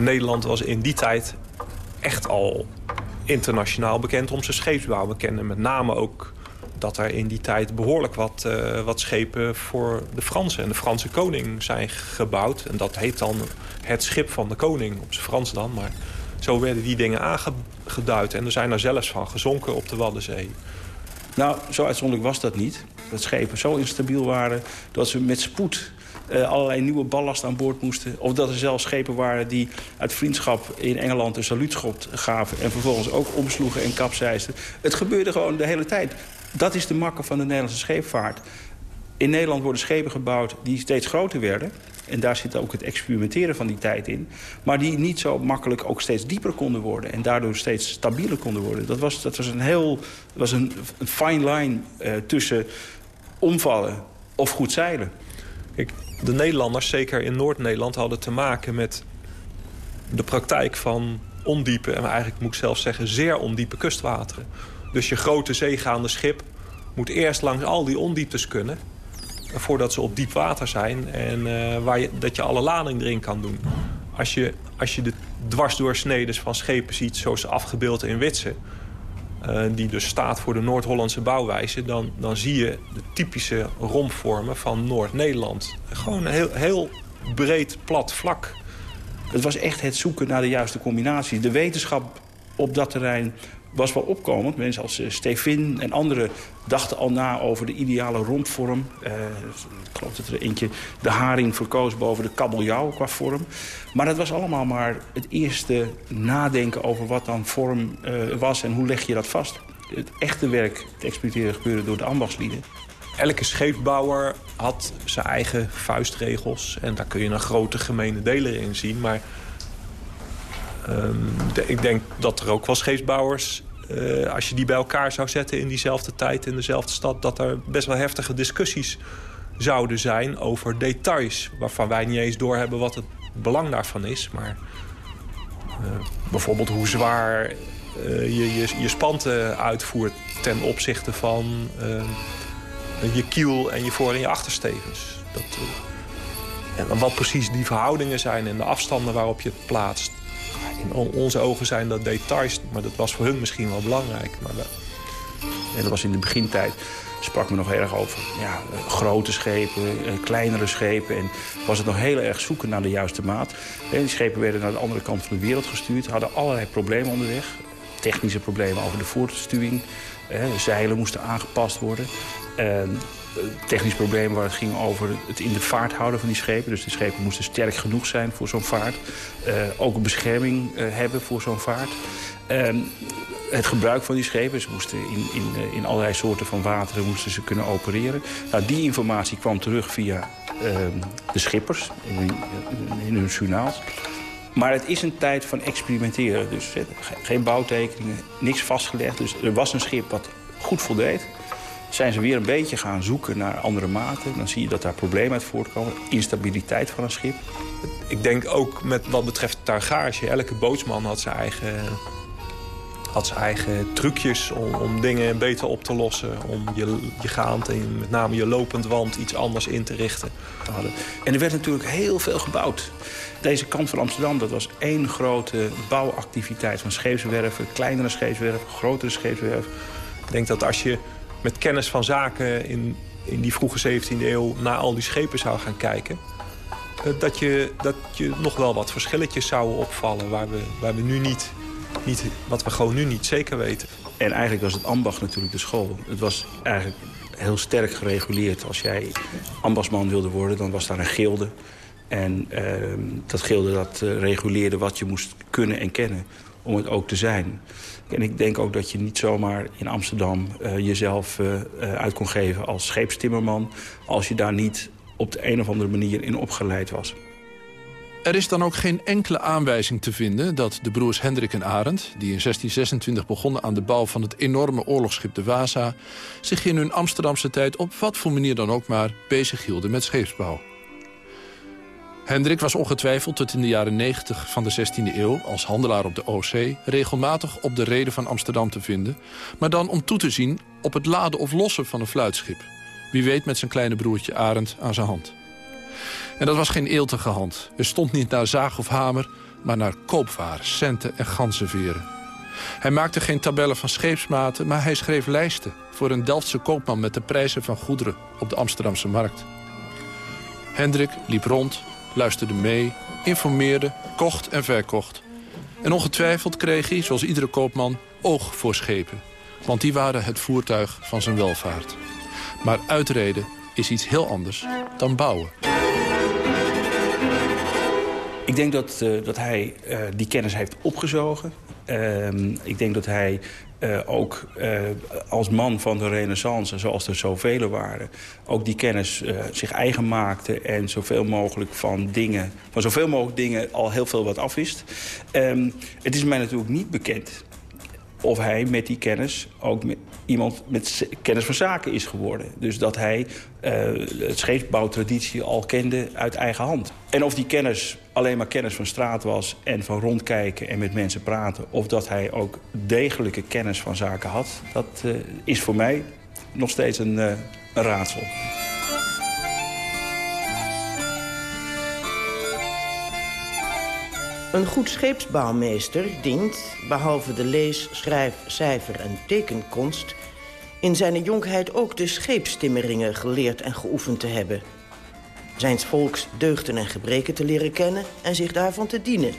Nederland was in die tijd echt al internationaal bekend om zijn scheepsbouw. We kennen met name ook dat er in die tijd behoorlijk wat, uh, wat schepen voor de Fransen en de Franse koning zijn gebouwd. En dat heet dan het schip van de koning, op zijn Frans dan. Maar zo werden die dingen aangeduid en er zijn er zelfs van gezonken op de Waddenzee. Nou, zo uitzonderlijk was dat niet. Dat schepen zo instabiel waren dat ze met spoed allerlei nieuwe ballast aan boord moesten. Of dat er zelfs schepen waren die uit vriendschap in Engeland een saluutschot gaven... en vervolgens ook omsloegen en kapseisten. Het gebeurde gewoon de hele tijd. Dat is de makker van de Nederlandse scheepvaart. In Nederland worden schepen gebouwd die steeds groter werden. En daar zit ook het experimenteren van die tijd in. Maar die niet zo makkelijk ook steeds dieper konden worden. En daardoor steeds stabieler konden worden. Dat was, dat was een heel was een, een fine line uh, tussen omvallen of goed zeilen. De Nederlanders, zeker in Noord-Nederland, hadden te maken met de praktijk van ondiepe... en eigenlijk moet ik zelfs zeggen zeer ondiepe kustwateren. Dus je grote zeegaande schip moet eerst langs al die ondieptes kunnen. voordat ze op diep water zijn en waar je, dat je alle lading erin kan doen. Als je, als je de dwarsdoorsnedes van schepen ziet zoals afgebeeld in Witsen... Uh, die dus staat voor de Noord-Hollandse bouwwijze... Dan, dan zie je de typische rompvormen van Noord-Nederland. Gewoon een heel, heel breed, plat vlak. Het was echt het zoeken naar de juiste combinatie. De wetenschap op dat terrein was wel opkomend. Mensen als uh, Stefin en anderen dachten al na over de ideale rondvorm. Uh, ik geloof dat er eentje de haring verkoos boven de kabeljauw qua vorm. Maar dat was allemaal maar het eerste nadenken over wat dan vorm uh, was en hoe leg je dat vast. Het echte werk, het experimenteren, gebeurde door de ambachtslieden. Elke scheepbouwer had zijn eigen vuistregels. En daar kun je een grote gemene deler in zien. Maar De, ik denk dat er ook wel scheepsbouwers... Uh, als je die bij elkaar zou zetten in diezelfde tijd, in dezelfde stad... dat er best wel heftige discussies zouden zijn over details... waarvan wij niet eens doorhebben wat het belang daarvan is. Maar uh, bijvoorbeeld hoe zwaar je, je, je spanten uitvoert... ten opzichte van je kiel en je voor- en je achterstevens. Dat, en wat precies die verhoudingen zijn en de afstanden waarop je het plaatst in onze ogen zijn dat details, maar dat was voor hun misschien wel belangrijk. Maar dat... En was in de begintijd sprak men nog heel erg over ja, grote schepen, eh, kleinere schepen. En was het nog heel erg zoeken naar de juiste maat. die schepen werden naar de andere kant van de wereld gestuurd. Hadden allerlei problemen onderweg. Technische problemen over de voortstuwing. zeilen moesten aangepast worden. Technisch probleem waar het ging over het in de vaart houden van die schepen. Dus de schepen moesten sterk genoeg zijn voor zo'n vaart. Uh, ook een bescherming uh, hebben voor zo'n vaart. Uh, het gebruik van die schepen. Ze moesten in, in, in allerlei soorten van wateren moesten ze kunnen opereren. Nou, die informatie kwam terug via ehm, de schippers in hun journaals. Maar het is een tijd van experimenteren. Dus geen bouwtekeningen, niks vastgelegd. Dus er was een schip wat goed voldeed zijn ze weer een beetje gaan zoeken naar andere maten. Dan zie je dat daar problemen uit voortkomen. Instabiliteit van een schip. Ik denk ook met wat betreft targage. Elke bootsman had zijn eigen, had zijn eigen trucjes om, om dingen beter op te lossen. Om je, je gaand en met name je lopend wand iets anders in te richten. En er werd natuurlijk heel veel gebouwd. Deze kant van Amsterdam, dat was één grote bouwactiviteit van scheepswerven. Kleinere scheepswerven, grotere scheepswerven. Ik denk dat als je met kennis van zaken in, in die vroege 17e eeuw... naar al die schepen zou gaan kijken... Eh, dat je, dat je nog wel wat verschilletjes zouden opvallen... waar we, waar we nu niet, niet, wat we gewoon nu niet zeker weten. En eigenlijk was het ambacht natuurlijk de school. Het was eigenlijk heel sterk gereguleerd. Als jij ambachtsman wilde worden, dan was daar een gilde. En uh, dat gilde dat uh, reguleerde wat je moest kunnen en kennen om het ook te zijn. En ik denk ook dat je niet zomaar in Amsterdam uh, jezelf uh, uit kon geven als scheepstimmerman... als je daar niet op de een of andere manier in opgeleid was. Er is dan ook geen enkele aanwijzing te vinden dat de broers Hendrik en Arend... die in 1626 begonnen aan de bouw van het enorme oorlogsschip de Waza... zich in hun Amsterdamse tijd op wat voor manier dan ook maar bezig hielden met scheepsbouw. Hendrik was ongetwijfeld tot in de jaren 90 van de 16e eeuw... als handelaar op de Oostzee regelmatig op de reden van Amsterdam te vinden... maar dan om toe te zien op het laden of lossen van een fluitschip. Wie weet met zijn kleine broertje Arend aan zijn hand. En dat was geen eeltige hand. Er stond niet naar zaag of hamer, maar naar koopwaren, centen en ganzenveren. Hij maakte geen tabellen van scheepsmaten, maar hij schreef lijsten... voor een Delftse koopman met de prijzen van goederen op de Amsterdamse markt. Hendrik liep rond luisterde mee, informeerde, kocht en verkocht. En ongetwijfeld kreeg hij, zoals iedere koopman, oog voor schepen. Want die waren het voertuig van zijn welvaart. Maar uitreden is iets heel anders dan bouwen. Ik denk dat, uh, dat hij uh, die kennis heeft opgezogen. Uh, ik denk dat hij uh, ook uh, als man van de renaissance, zoals er zoveel waren... ook die kennis uh, zich eigen maakte en zoveel mogelijk van dingen... van zoveel mogelijk dingen al heel veel wat afwist. Um, het is mij natuurlijk niet bekend of hij met die kennis ook iemand met kennis van zaken is geworden. Dus dat hij uh, het scheepsbouwtraditie al kende uit eigen hand. En of die kennis alleen maar kennis van straat was en van rondkijken en met mensen praten... of dat hij ook degelijke kennis van zaken had... dat uh, is voor mij nog steeds een, uh, een raadsel. Een goed scheepsbouwmeester dient, behalve de lees-, schrijf-, cijfer- en tekenkonst... in zijn jonkheid ook de scheepstimmeringen geleerd en geoefend te hebben. Zijns volks deugden en gebreken te leren kennen en zich daarvan te dienen.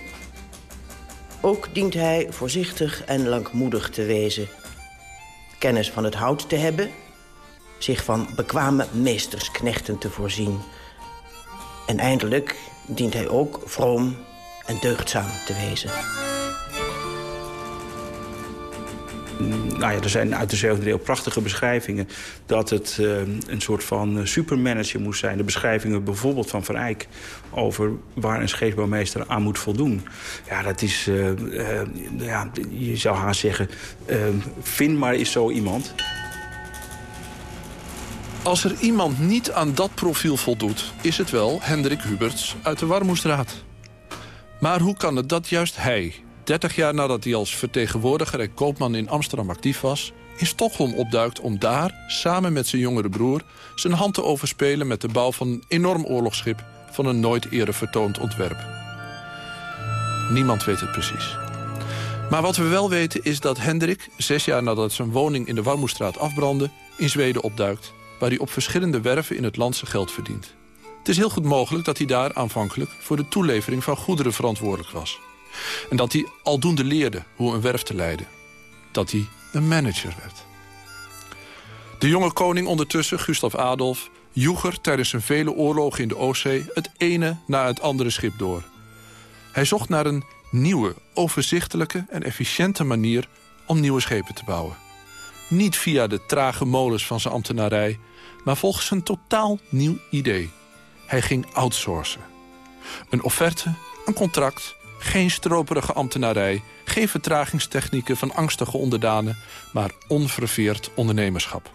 Ook dient hij voorzichtig en langmoedig te wezen. Kennis van het hout te hebben, zich van bekwame meestersknechten te voorzien. En eindelijk dient hij ook vroom en deugdzaam te wezen. Nou ja, er zijn uit de zevende deel prachtige beschrijvingen... dat het uh, een soort van uh, supermanager moest zijn. De beschrijvingen bijvoorbeeld van Van Eyck... over waar een scheepsbouwmeester aan moet voldoen. Ja, dat is... Uh, ja, je zou haast zeggen... vind maar eens zo iemand. Als er iemand niet aan dat profiel voldoet... is het wel Hendrik Huberts uit de Warmoestraat. Maar hoe kan het dat juist hij, 30 jaar nadat hij als vertegenwoordiger en koopman in Amsterdam actief was... in Stockholm opduikt om daar, samen met zijn jongere broer... zijn hand te overspelen met de bouw van een enorm oorlogsschip... van een nooit eerder vertoond ontwerp. Niemand weet het precies. Maar wat we wel weten is dat Hendrik, zes jaar nadat zijn woning in de Warmoestraat afbrandde... in Zweden opduikt, waar hij op verschillende werven in het land zijn geld verdient. Het is heel goed mogelijk dat hij daar aanvankelijk... voor de toelevering van goederen verantwoordelijk was. En dat hij aldoende leerde hoe een werf te leiden. Dat hij een manager werd. De jonge koning ondertussen, Gustav Adolf... joeg er tijdens zijn vele oorlogen in de Oostzee... het ene na het andere schip door. Hij zocht naar een nieuwe, overzichtelijke en efficiënte manier... om nieuwe schepen te bouwen. Niet via de trage molens van zijn ambtenarij... maar volgens een totaal nieuw idee. Hij ging outsourcen. Een offerte, een contract, geen stroperige ambtenarij... geen vertragingstechnieken van angstige onderdanen... maar onverveerd ondernemerschap.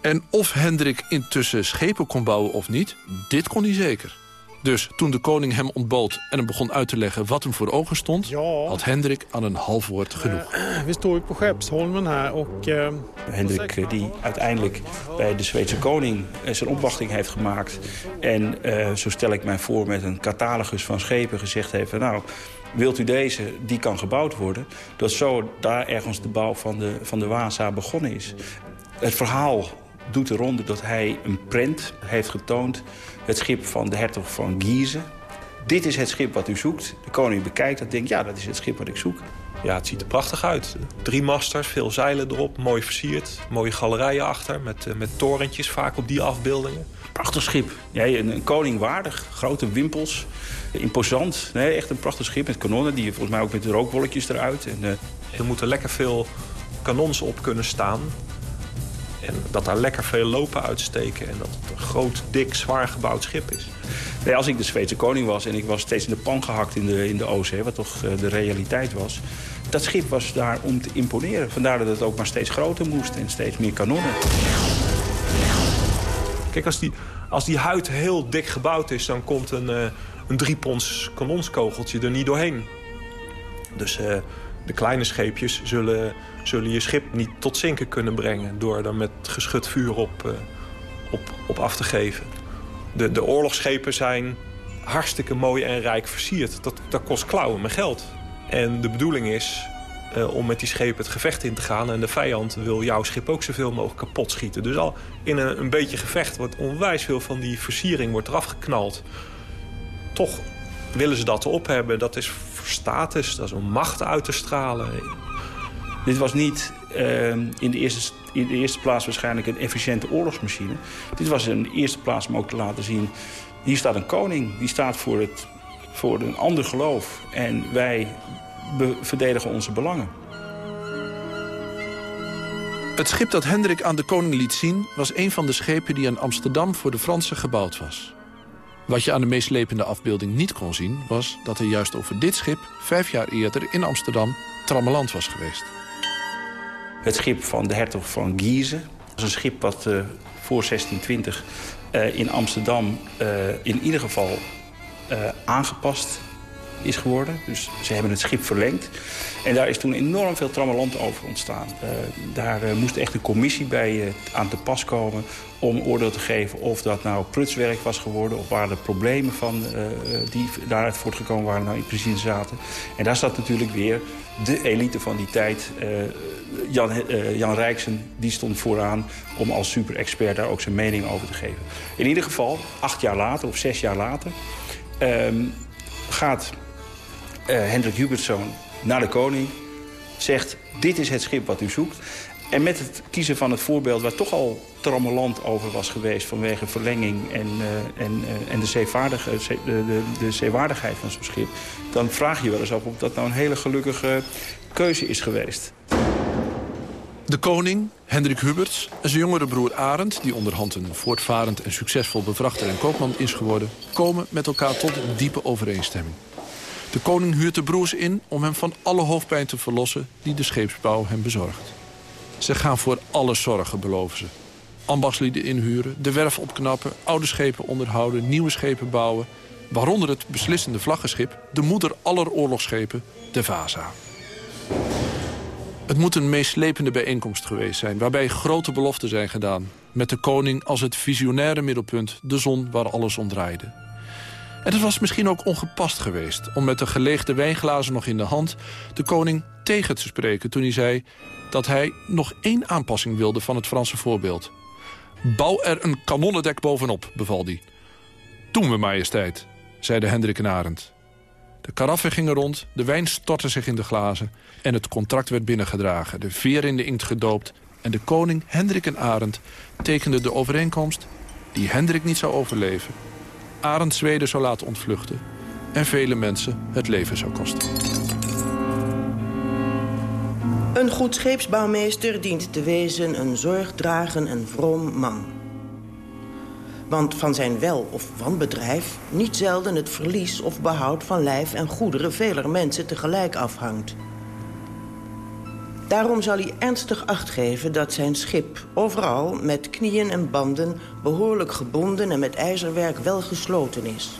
En of Hendrik intussen schepen kon bouwen of niet, dit kon hij zeker. Dus toen de koning hem ontbood en hem begon uit te leggen wat hem voor ogen stond... had Hendrik aan een half woord genoeg. Uh, we staan op Skeppsholmen här och... Uh, Hendrik die uiteindelijk bij de Zweedse koning zijn opwachting heeft gemaakt... en uh, zo stel ik mij voor met een catalogus van schepen gezegd heeft... nou, wilt u deze, die kan gebouwd worden... dat zo daar ergens de bouw van de, van de Waza begonnen is. Het verhaal doet de ronde dat hij een print heeft getoond het schip van de hertog van Guise. Dit is het schip wat u zoekt. De koning bekijkt dat denkt, ja, dat is het schip wat ik zoek. Ja, het ziet er prachtig uit. Drie masters, veel zeilen erop, mooi versierd. Mooie galerijen achter, met, uh, met torentjes vaak op die afbeeldingen. Prachtig schip. Ja, een, een koning waardig. Grote wimpels. Imposant. Nee, echt een prachtig schip met kanonnen. Die volgens mij ook met de rookwolkjes eruit. En, uh... Er moeten lekker veel kanons op kunnen staan. En dat daar lekker veel lopen uitsteken. En dat het een groot, dik, zwaar gebouwd schip is. Nee, als ik de Zweedse koning was en ik was steeds in de pan gehakt in de, in de Oostzee... wat toch uh, de realiteit was... dat schip was daar om te imponeren. Vandaar dat het ook maar steeds groter moest en steeds meer kanonnen. Kijk, als die, als die huid heel dik gebouwd is... dan komt een, uh, een driepons kanonskogeltje er niet doorheen. Dus uh, de kleine scheepjes zullen zullen je schip niet tot zinken kunnen brengen... door er met geschut vuur op, uh, op, op af te geven. De, de oorlogsschepen zijn hartstikke mooi en rijk versierd. Dat, dat kost klauwen met geld. En de bedoeling is uh, om met die schepen het gevecht in te gaan... en de vijand wil jouw schip ook zoveel mogelijk kapot schieten. Dus al in een, een beetje gevecht wordt onwijs veel van die versiering wordt eraf geknald. Toch willen ze dat erop hebben. Dat is voor status, dat is om macht uit te stralen. Dit was niet uh, in, de eerste, in de eerste plaats waarschijnlijk een efficiënte oorlogsmachine. Dit was in de eerste plaats om ook te laten zien... hier staat een koning, die staat voor, het, voor een ander geloof. En wij verdedigen onze belangen. Het schip dat Hendrik aan de koning liet zien... was een van de schepen die in Amsterdam voor de Fransen gebouwd was. Wat je aan de meeslepende afbeelding niet kon zien... was dat er juist over dit schip vijf jaar eerder in Amsterdam trammeland was geweest. Het schip van de hertog van Guise. Dat is een schip wat uh, voor 1620 uh, in Amsterdam uh, in ieder geval aangepast is geworden. Dus ze hebben het schip verlengd. En daar is toen enorm veel trammeland over ontstaan. Uh, daar uh, moest echt een commissie bij uh, aan te pas komen om oordeel te geven of dat nou prutswerk was geworden... of waar de problemen van, die daaruit voortgekomen waren nou in precies zaten. En daar zat natuurlijk weer de elite van die tijd... Jan, Jan Rijksen die stond vooraan om als super-expert daar ook zijn mening over te geven. In ieder geval, acht jaar later of zes jaar later... Ehm, gaat Hendrik Hubertson naar de koning, zegt dit is het schip wat u zoekt. En met het kiezen van het voorbeeld waar toch al trammeland over was geweest... vanwege verlenging en, uh, en, uh, en de, de, de, de zeewaardigheid van zo'n schip... dan vraag je wel eens af of dat nou een hele gelukkige keuze is geweest. De koning, Hendrik Huberts en zijn jongere broer Arend... die onderhand een voortvarend en succesvol bevrachter en koopman is geworden... komen met elkaar tot diepe overeenstemming. De koning huurt de broers in om hem van alle hoofdpijn te verlossen... die de scheepsbouw hem bezorgt. Ze gaan voor alle zorgen, beloven ze. Ambachtslieden inhuren, de werf opknappen, oude schepen onderhouden... nieuwe schepen bouwen, waaronder het beslissende vlaggenschip... de moeder aller oorlogsschepen, de Vaza. Het moet een meeslepende bijeenkomst geweest zijn... waarbij grote beloften zijn gedaan... met de koning als het visionaire middelpunt... de zon waar alles om draaide. En het was misschien ook ongepast geweest... om met de geleegde wijnglazen nog in de hand... de koning tegen te spreken toen hij zei... dat hij nog één aanpassing wilde van het Franse voorbeeld. Bouw er een kanonnendek bovenop, beval hij. Doen we, majesteit, zeiden Hendrik en Arend. De karaffen gingen rond, de wijn stortte zich in de glazen... en het contract werd binnengedragen, de veer in de inkt gedoopt... en de koning, Hendrik en Arend, tekenden de overeenkomst... die Hendrik niet zou overleven Arend Zweden zou laten ontvluchten... en vele mensen het leven zou kosten. Een goed scheepsbouwmeester dient te wezen een zorgdragen en vroom man. Want van zijn wel- of wanbedrijf niet zelden het verlies of behoud van lijf en goederen veler mensen tegelijk afhangt. Daarom zal hij ernstig acht geven dat zijn schip overal met knieën en banden behoorlijk gebonden en met ijzerwerk wel gesloten is.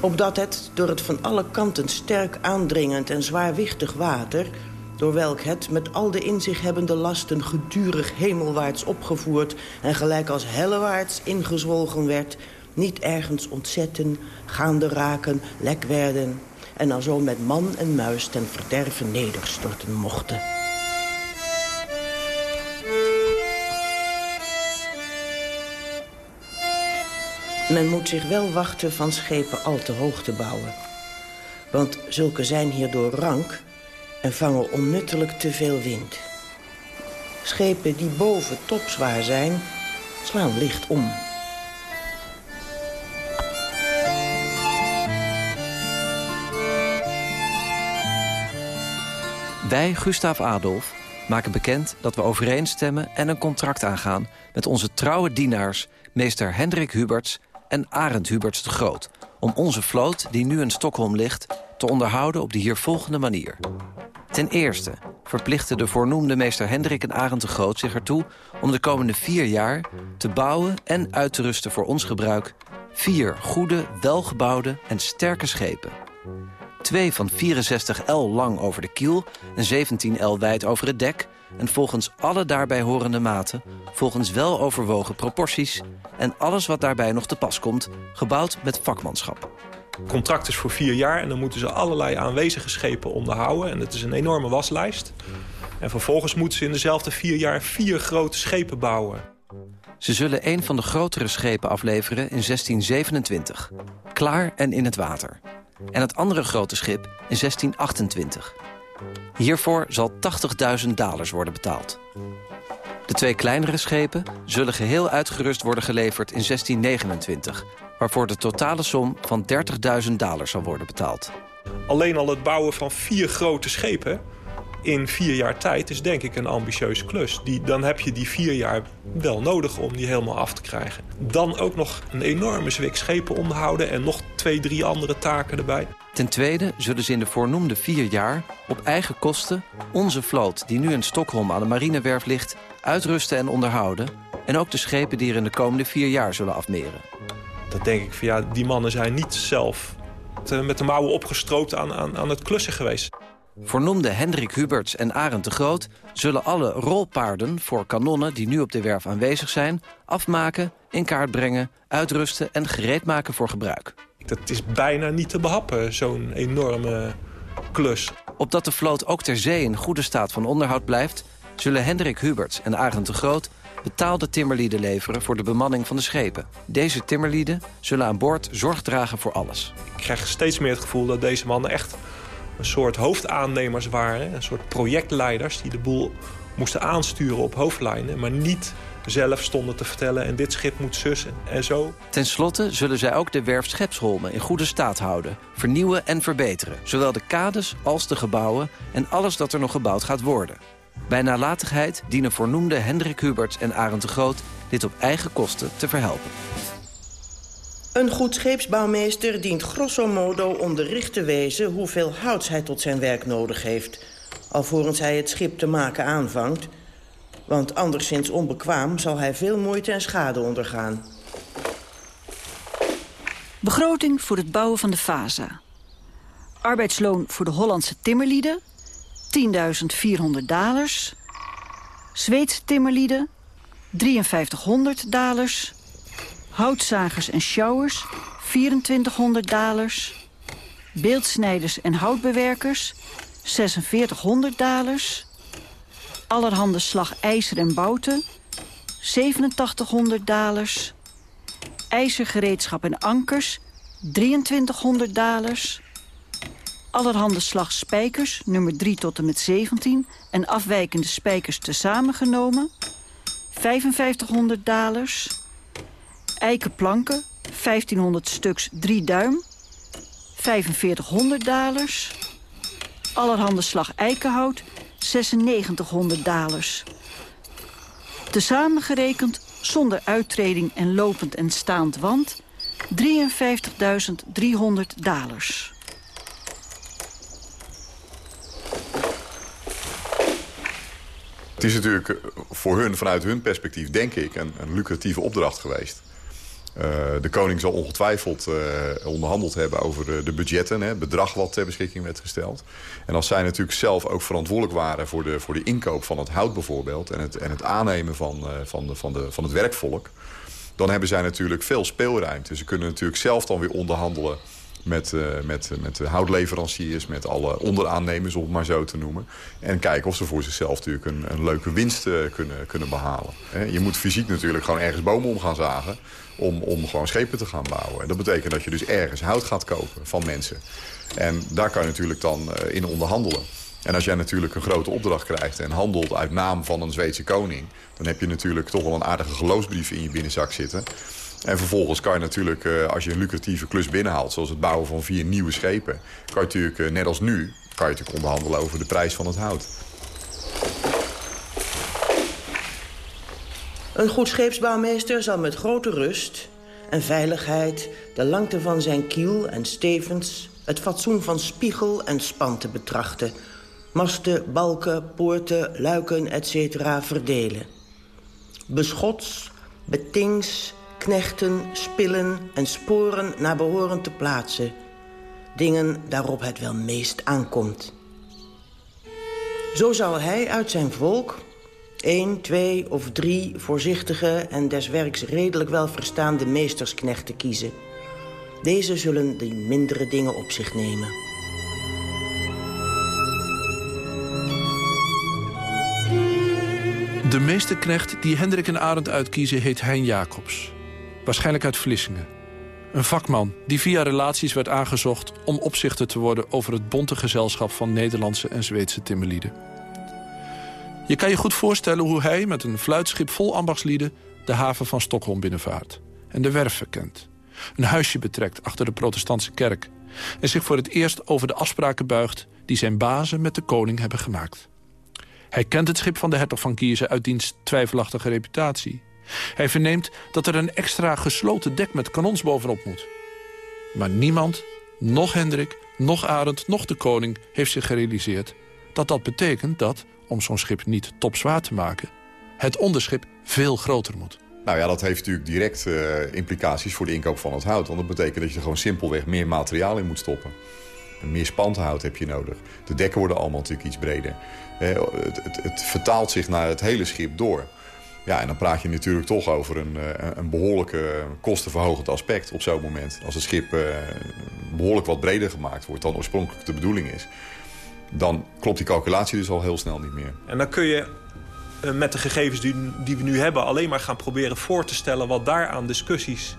Opdat het door het van alle kanten sterk aandringend en zwaarwichtig water door welk het met al de in zich hebbende lasten gedurig hemelwaarts opgevoerd... en gelijk als hellewaarts ingezwolgen werd... niet ergens ontzetten, gaande raken, lek werden en dan zo met man en muis ten verderven nederstorten mochten. Men moet zich wel wachten van schepen al te hoog te bouwen. Want zulke zijn hierdoor rank en vangen onnuttelijk te veel wind. Schepen die boven topzwaar zijn, slaan licht om... Wij, Gustav Adolf, maken bekend dat we overeenstemmen en een contract aangaan... met onze trouwe dienaars, meester Hendrik Huberts en Arend Huberts de Groot... om onze vloot, die nu in Stockholm ligt, te onderhouden op de hiervolgende manier. Ten eerste verplichten de voornoemde meester Hendrik en Arend de Groot zich ertoe... om de komende vier jaar te bouwen en uit te rusten voor ons gebruik... vier goede, welgebouwde en sterke schepen twee van 64 L lang over de kiel en 17 L wijd over het dek... en volgens alle daarbij horende maten, volgens wel overwogen proporties... en alles wat daarbij nog te pas komt, gebouwd met vakmanschap. Contract is voor vier jaar en dan moeten ze allerlei aanwezige schepen onderhouden. En dat is een enorme waslijst. En vervolgens moeten ze in dezelfde vier jaar vier grote schepen bouwen. Ze zullen een van de grotere schepen afleveren in 1627. Klaar en in het water en het andere grote schip in 1628. Hiervoor zal 80.000 dalers worden betaald. De twee kleinere schepen zullen geheel uitgerust worden geleverd in 1629... waarvoor de totale som van 30.000 dalers zal worden betaald. Alleen al het bouwen van vier grote schepen in vier jaar tijd is denk ik een ambitieuze klus. Die, dan heb je die vier jaar wel nodig om die helemaal af te krijgen. Dan ook nog een enorme zwik schepen onderhouden... en nog twee, drie andere taken erbij. Ten tweede zullen ze in de voornoemde vier jaar op eigen kosten... onze vloot, die nu in Stockholm aan de marinewerf ligt... uitrusten en onderhouden. En ook de schepen die er in de komende vier jaar zullen afmeren. Dat denk ik van ja, die mannen zijn niet zelf met de mouwen opgestroopt aan, aan, aan het klussen geweest. Voornoemde Hendrik Huberts en Arend de Groot... zullen alle rolpaarden voor kanonnen die nu op de werf aanwezig zijn... afmaken, in kaart brengen, uitrusten en gereed maken voor gebruik. Dat is bijna niet te behappen, zo'n enorme klus. Opdat de vloot ook ter zee in goede staat van onderhoud blijft... zullen Hendrik Huberts en Arend de Groot betaalde timmerlieden leveren voor de bemanning van de schepen. Deze timmerlieden zullen aan boord zorg dragen voor alles. Ik krijg steeds meer het gevoel dat deze mannen echt een soort hoofdaannemers waren. Een soort projectleiders die de boel moesten aansturen op hoofdlijnen... maar niet zelf stonden te vertellen en dit schip moet zussen en zo. Ten slotte zullen zij ook de werf Schepsholmen in goede staat houden, vernieuwen en verbeteren. Zowel de kades als de gebouwen en alles dat er nog gebouwd gaat worden. Bij nalatigheid dienen voornoemde Hendrik Huberts en Arend de Groot... dit op eigen kosten te verhelpen. Een goed scheepsbouwmeester dient grosso modo onderricht te wezen... hoeveel houts hij tot zijn werk nodig heeft... alvorens hij het schip te maken aanvangt... want anderszins onbekwaam zal hij veel moeite en schade ondergaan. Begroting voor het bouwen van de Fasa. Arbeidsloon voor de Hollandse timmerlieden 10.400 dalers. Zweedse timmerlieden 5300 dalers. Houtzagers en sjouwers 2400 dalers. Beeldsnijders en houtbewerkers 4600 dalers. Allerhande slag ijzer en bouten 8700 dalers. IJzergereedschap en ankers 2300 dalers allerhande slag spijkers, nummer 3 tot en met 17... en afwijkende spijkers tezamen genomen. 5500 dalers. Eikenplanken, 1500 stuks 3 duim. 4500 dalers. Allerhande slag eikenhout, 9600 dalers. Tezamen gerekend, zonder uittreding en lopend en staand wand... 53.300 dalers. Het is natuurlijk eh, voor hun, vanuit hun perspectief, denk ik, een lucratieve opdracht geweest. Uh, de koning zal ongetwijfeld uh, onderhandeld hebben over de budgetten, hè, het bedrag wat ter beschikking werd gesteld. En als zij natuurlijk zelf ook verantwoordelijk waren voor de, voor de inkoop van het hout bijvoorbeeld... en het, en het aannemen van, van, de, van, de, van het werkvolk... dan hebben zij natuurlijk veel speelruimte. Ze kunnen natuurlijk zelf dan weer onderhandelen met, met, met de houtleveranciers, met alle onderaannemers, om het maar zo te noemen. En kijken of ze voor zichzelf natuurlijk een, een leuke winst kunnen, kunnen behalen. je moet fysiek natuurlijk gewoon ergens bomen om gaan zagen om, om gewoon schepen te gaan bouwen. En dat betekent dat je dus ergens hout gaat kopen van mensen. En daar kan je natuurlijk dan uh, in onderhandelen. En als jij natuurlijk een grote opdracht krijgt en handelt uit naam van een Zweedse koning... dan heb je natuurlijk toch wel een aardige geloofsbrief in je binnenzak zitten... En vervolgens kan je natuurlijk, eh, als je een lucratieve klus binnenhaalt... zoals het bouwen van vier nieuwe schepen... kan je natuurlijk, eh, net als nu, kan je natuurlijk onderhandelen over de prijs van het hout. Een goed scheepsbouwmeester zal met grote rust en veiligheid... de lengte van zijn kiel en stevens... het fatsoen van spiegel en spanten betrachten... masten, balken, poorten, luiken, etc. verdelen. Beschots, betings knechten, spillen en sporen naar behoren te plaatsen. Dingen daarop het wel meest aankomt. Zo zal hij uit zijn volk één, twee of drie voorzichtige en des werks redelijk wel verstaande meestersknechten kiezen. Deze zullen die mindere dingen op zich nemen. De meesterknecht die Hendrik en Arend uitkiezen heet Hein Jacobs waarschijnlijk uit Vlissingen. Een vakman die via relaties werd aangezocht om opzichter te worden... over het bonte gezelschap van Nederlandse en Zweedse timmerlieden. Je kan je goed voorstellen hoe hij met een fluitschip vol ambachtslieden... de haven van Stockholm binnenvaart en de werf kent. Een huisje betrekt achter de protestantse kerk... en zich voor het eerst over de afspraken buigt... die zijn bazen met de koning hebben gemaakt. Hij kent het schip van de hertog van Kiezen uit diens twijfelachtige reputatie... Hij verneemt dat er een extra gesloten dek met kanons bovenop moet. Maar niemand, nog Hendrik, nog Arend, nog de koning... heeft zich gerealiseerd dat dat betekent dat, om zo'n schip niet topzwaar te maken... het onderschip veel groter moet. Nou ja, dat heeft natuurlijk direct uh, implicaties voor de inkoop van het hout. Want dat betekent dat je er gewoon simpelweg meer materiaal in moet stoppen. Meer spantenhout heb je nodig. De dekken worden allemaal natuurlijk iets breder. Uh, het, het, het, vertaalt zich naar het hele schip door. Ja, en dan praat je natuurlijk toch over een, uh, een behoorlijke kostenverhogend aspect op zo'n moment. Als het schip behoorlijk wat breder gemaakt wordt dan oorspronkelijk de bedoeling is. Dan klopt die calculatie dus al heel snel niet meer. En dan kun je eh, met de gegevens die, we nu hebben... alleen maar gaan proberen voor te stellen wat daar aan discussies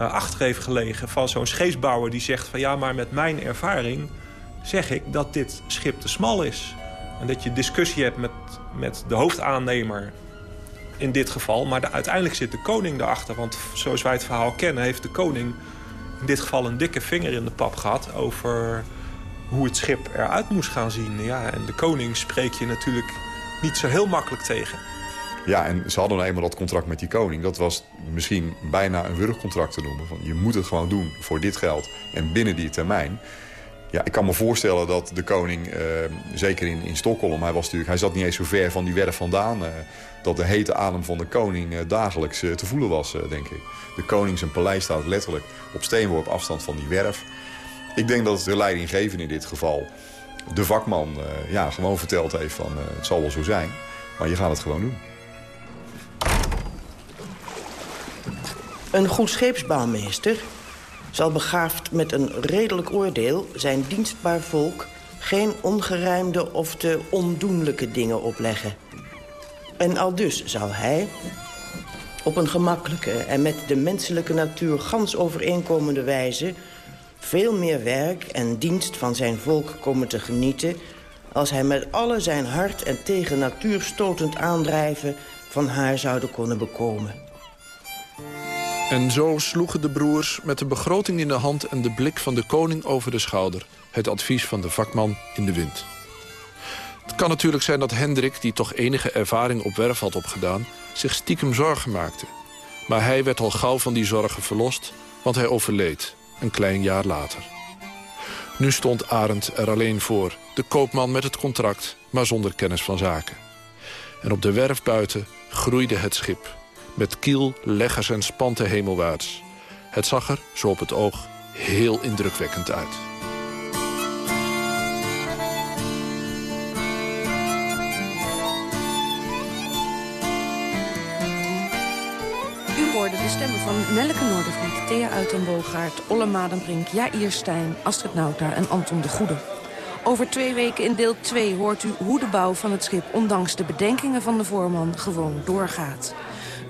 uh, achter heeft gelegen... van zo'n scheepsbouwer die zegt van... ja, maar met mijn ervaring zeg ik dat dit schip te smal is. En dat je discussie hebt met, met de hoofdaannemer in dit geval. Maar de, uiteindelijk zit de koning erachter. Want zoals wij het verhaal kennen heeft de koning in dit geval een dikke vinger in de pap gehad... over hoe het schip eruit moest gaan zien. Ja, en de koning spreek je natuurlijk niet zo heel makkelijk tegen. Ja, en ze hadden nou eenmaal dat contract met die koning. Dat was misschien bijna een wurgcontract te noemen. Van, je moet het gewoon doen voor dit geld en binnen die termijn. Ja, ik kan me voorstellen dat de koning, eh, zeker in, in Stockholm... Hij, was natuurlijk, hij zat niet eens zo ver van die werf vandaan... Eh, dat de hete adem van de koning eh, dagelijks eh, te voelen was, eh, denk ik. De koning zijn paleis staat letterlijk op steenworp afstand van die werf. Ik denk dat de leidinggevende in dit geval de vakman uh, ja, gewoon verteld heeft van uh, het zal wel zo zijn. Maar je gaat het gewoon doen. Een goed scheepsbouwmeester zal begaafd met een redelijk oordeel... zijn dienstbaar volk geen ongerijmde of te ondoenlijke dingen opleggen. En al dus zal hij, op een gemakkelijke en met de menselijke natuur gans overeenkomende wijze veel meer werk en dienst van zijn volk komen te genieten... als hij met alle zijn hart en tegen natuur stotend aandrijven... van haar zouden kunnen bekomen. En zo sloegen de broers met de begroting in de hand... en de blik van de koning over de schouder... het advies van de vakman in de wind. Het kan natuurlijk zijn dat Hendrik, die toch enige ervaring op werf had opgedaan... zich stiekem zorgen maakte. Maar hij werd al gauw van die zorgen verlost, want hij overleed een klein jaar later. Nu stond Arend er alleen voor, de koopman met het contract, maar zonder kennis van zaken. En op de werf buiten groeide het schip, met kiel, leggers en spanten hemelwaarts. Het zag er, zo op het oog, heel indrukwekkend uit. Stemmen van Nelleke Noordervliet, Thea Uitenboogaard, Olle Madenbrink, Jair Stijn, Astrid Nauta en Anton de Goede. Over twee weken in deel 2 hoort u hoe de bouw van het schip... ondanks de bedenkingen van de voorman gewoon doorgaat.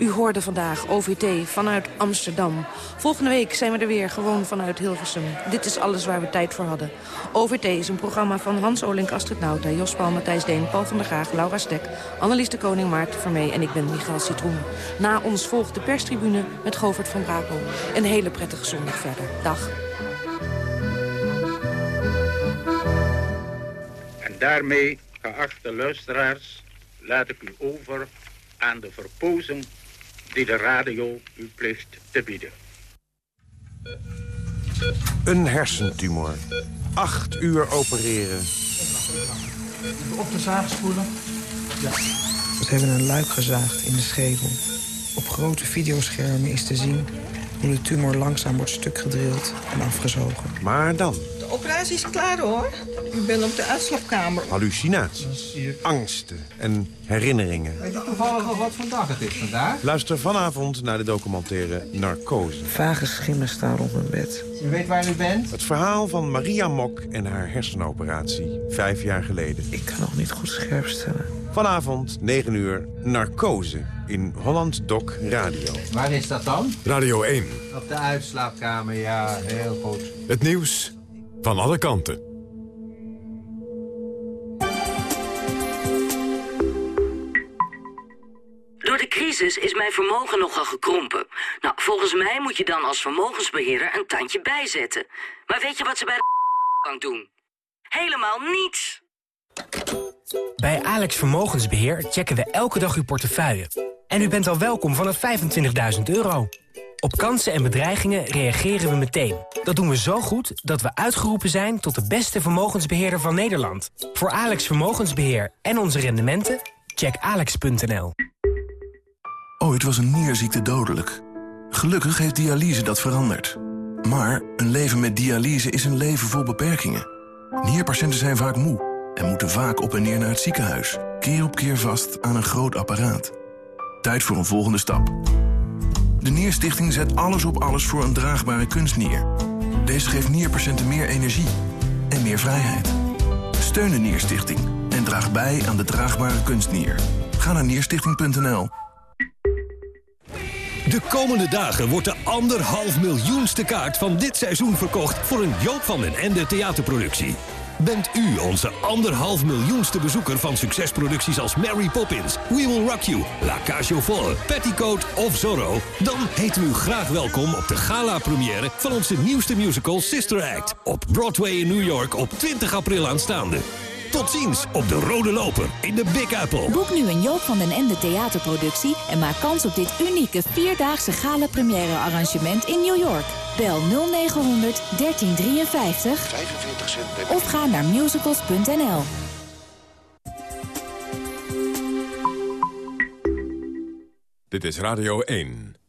U hoorde vandaag OVT vanuit Amsterdam. Volgende week zijn we er weer, gewoon vanuit Hilversum. Dit is alles waar we tijd voor hadden. OVT is een programma van Hans Olink, Astrid Nauta, Jos Paul, Matthijs Deen, Paul van der Graag, Laura Stek, Annelies de Koning, Maarten Vermee en ik ben Michael Citroen. Na ons volgt de perstribune met Govert van Brakel. Een hele prettige zondag verder. Dag. En daarmee, geachte luisteraars, laat ik u over aan de verpozen die de radio u plicht te bieden. Een hersentumor. Acht uur opereren. Op de zaag spoelen. Ja. We hebben een luik gezaagd in de schedel. Op grote videoschermen is te zien hoe de tumor langzaam wordt stukgedrild en afgezogen. Maar dan? De operatie is klaar hoor. U bent op de uitslaapkamer. Hallucinaties, angsten en herinneringen. Weet je toevallig nog wat vandaag het is vandaag? Luister vanavond naar de documentaire Narcose. Vage schimmen staan rond mijn bed. Je weet waar u bent? Het verhaal van Maria Mok en haar hersenoperatie, vijf jaar geleden. Ik kan nog niet goed scherp stellen. Vanavond, 9 uur, Narcose in Holland Doc Radio. Waar is dat dan? Radio 1. Op de uitslaapkamer, ja, heel goed. Het nieuws van alle kanten. Door de crisis is mijn vermogen nogal gekrompen. Nou, volgens mij moet je dan als vermogensbeheerder een tandje bijzetten. Maar weet je wat ze bij de bank doen? Helemaal niets! Bij Alex Vermogensbeheer checken we elke dag uw portefeuille. En u bent al welkom vanaf 25.000 euro. Op kansen en bedreigingen reageren we meteen. Dat doen we zo goed dat we uitgeroepen zijn tot de beste vermogensbeheerder van Nederland. Voor Alex Vermogensbeheer en onze rendementen, check alex.nl. Ooit was een nierziekte dodelijk. Gelukkig heeft dialyse dat veranderd. Maar een leven met dialyse is een leven vol beperkingen. Nierpatiënten zijn vaak moe en moeten vaak op en neer naar het ziekenhuis. Keer op keer vast aan een groot apparaat. Tijd voor een volgende stap. De Nierstichting zet alles op alles voor een draagbare kunstnier. Deze geeft nierpatiënten meer energie en meer vrijheid. Steun de Nierstichting en draag bij aan de draagbare kunstnier. Ga naar nierstichting.nl. De komende dagen wordt de anderhalf miljoenste kaart van dit seizoen verkocht... voor een Joop van den Ende theaterproductie. Bent u onze anderhalf miljoenste bezoeker van succesproducties als Mary Poppins... We Will Rock You, La Cage aux Folles, Petticoat of Zorro... dan we u graag welkom op de gala-première van onze nieuwste musical Sister Act... op Broadway in New York op 20 april aanstaande. Tot ziens op de Rode Loper in de Big Apple. Boek nu een Joop van den Ende theaterproductie... en maak kans op dit unieke vierdaagse gala-première arrangement in New York. Bel 0900 1353 45 cent of ga naar musicals.nl. Dit is Radio 1.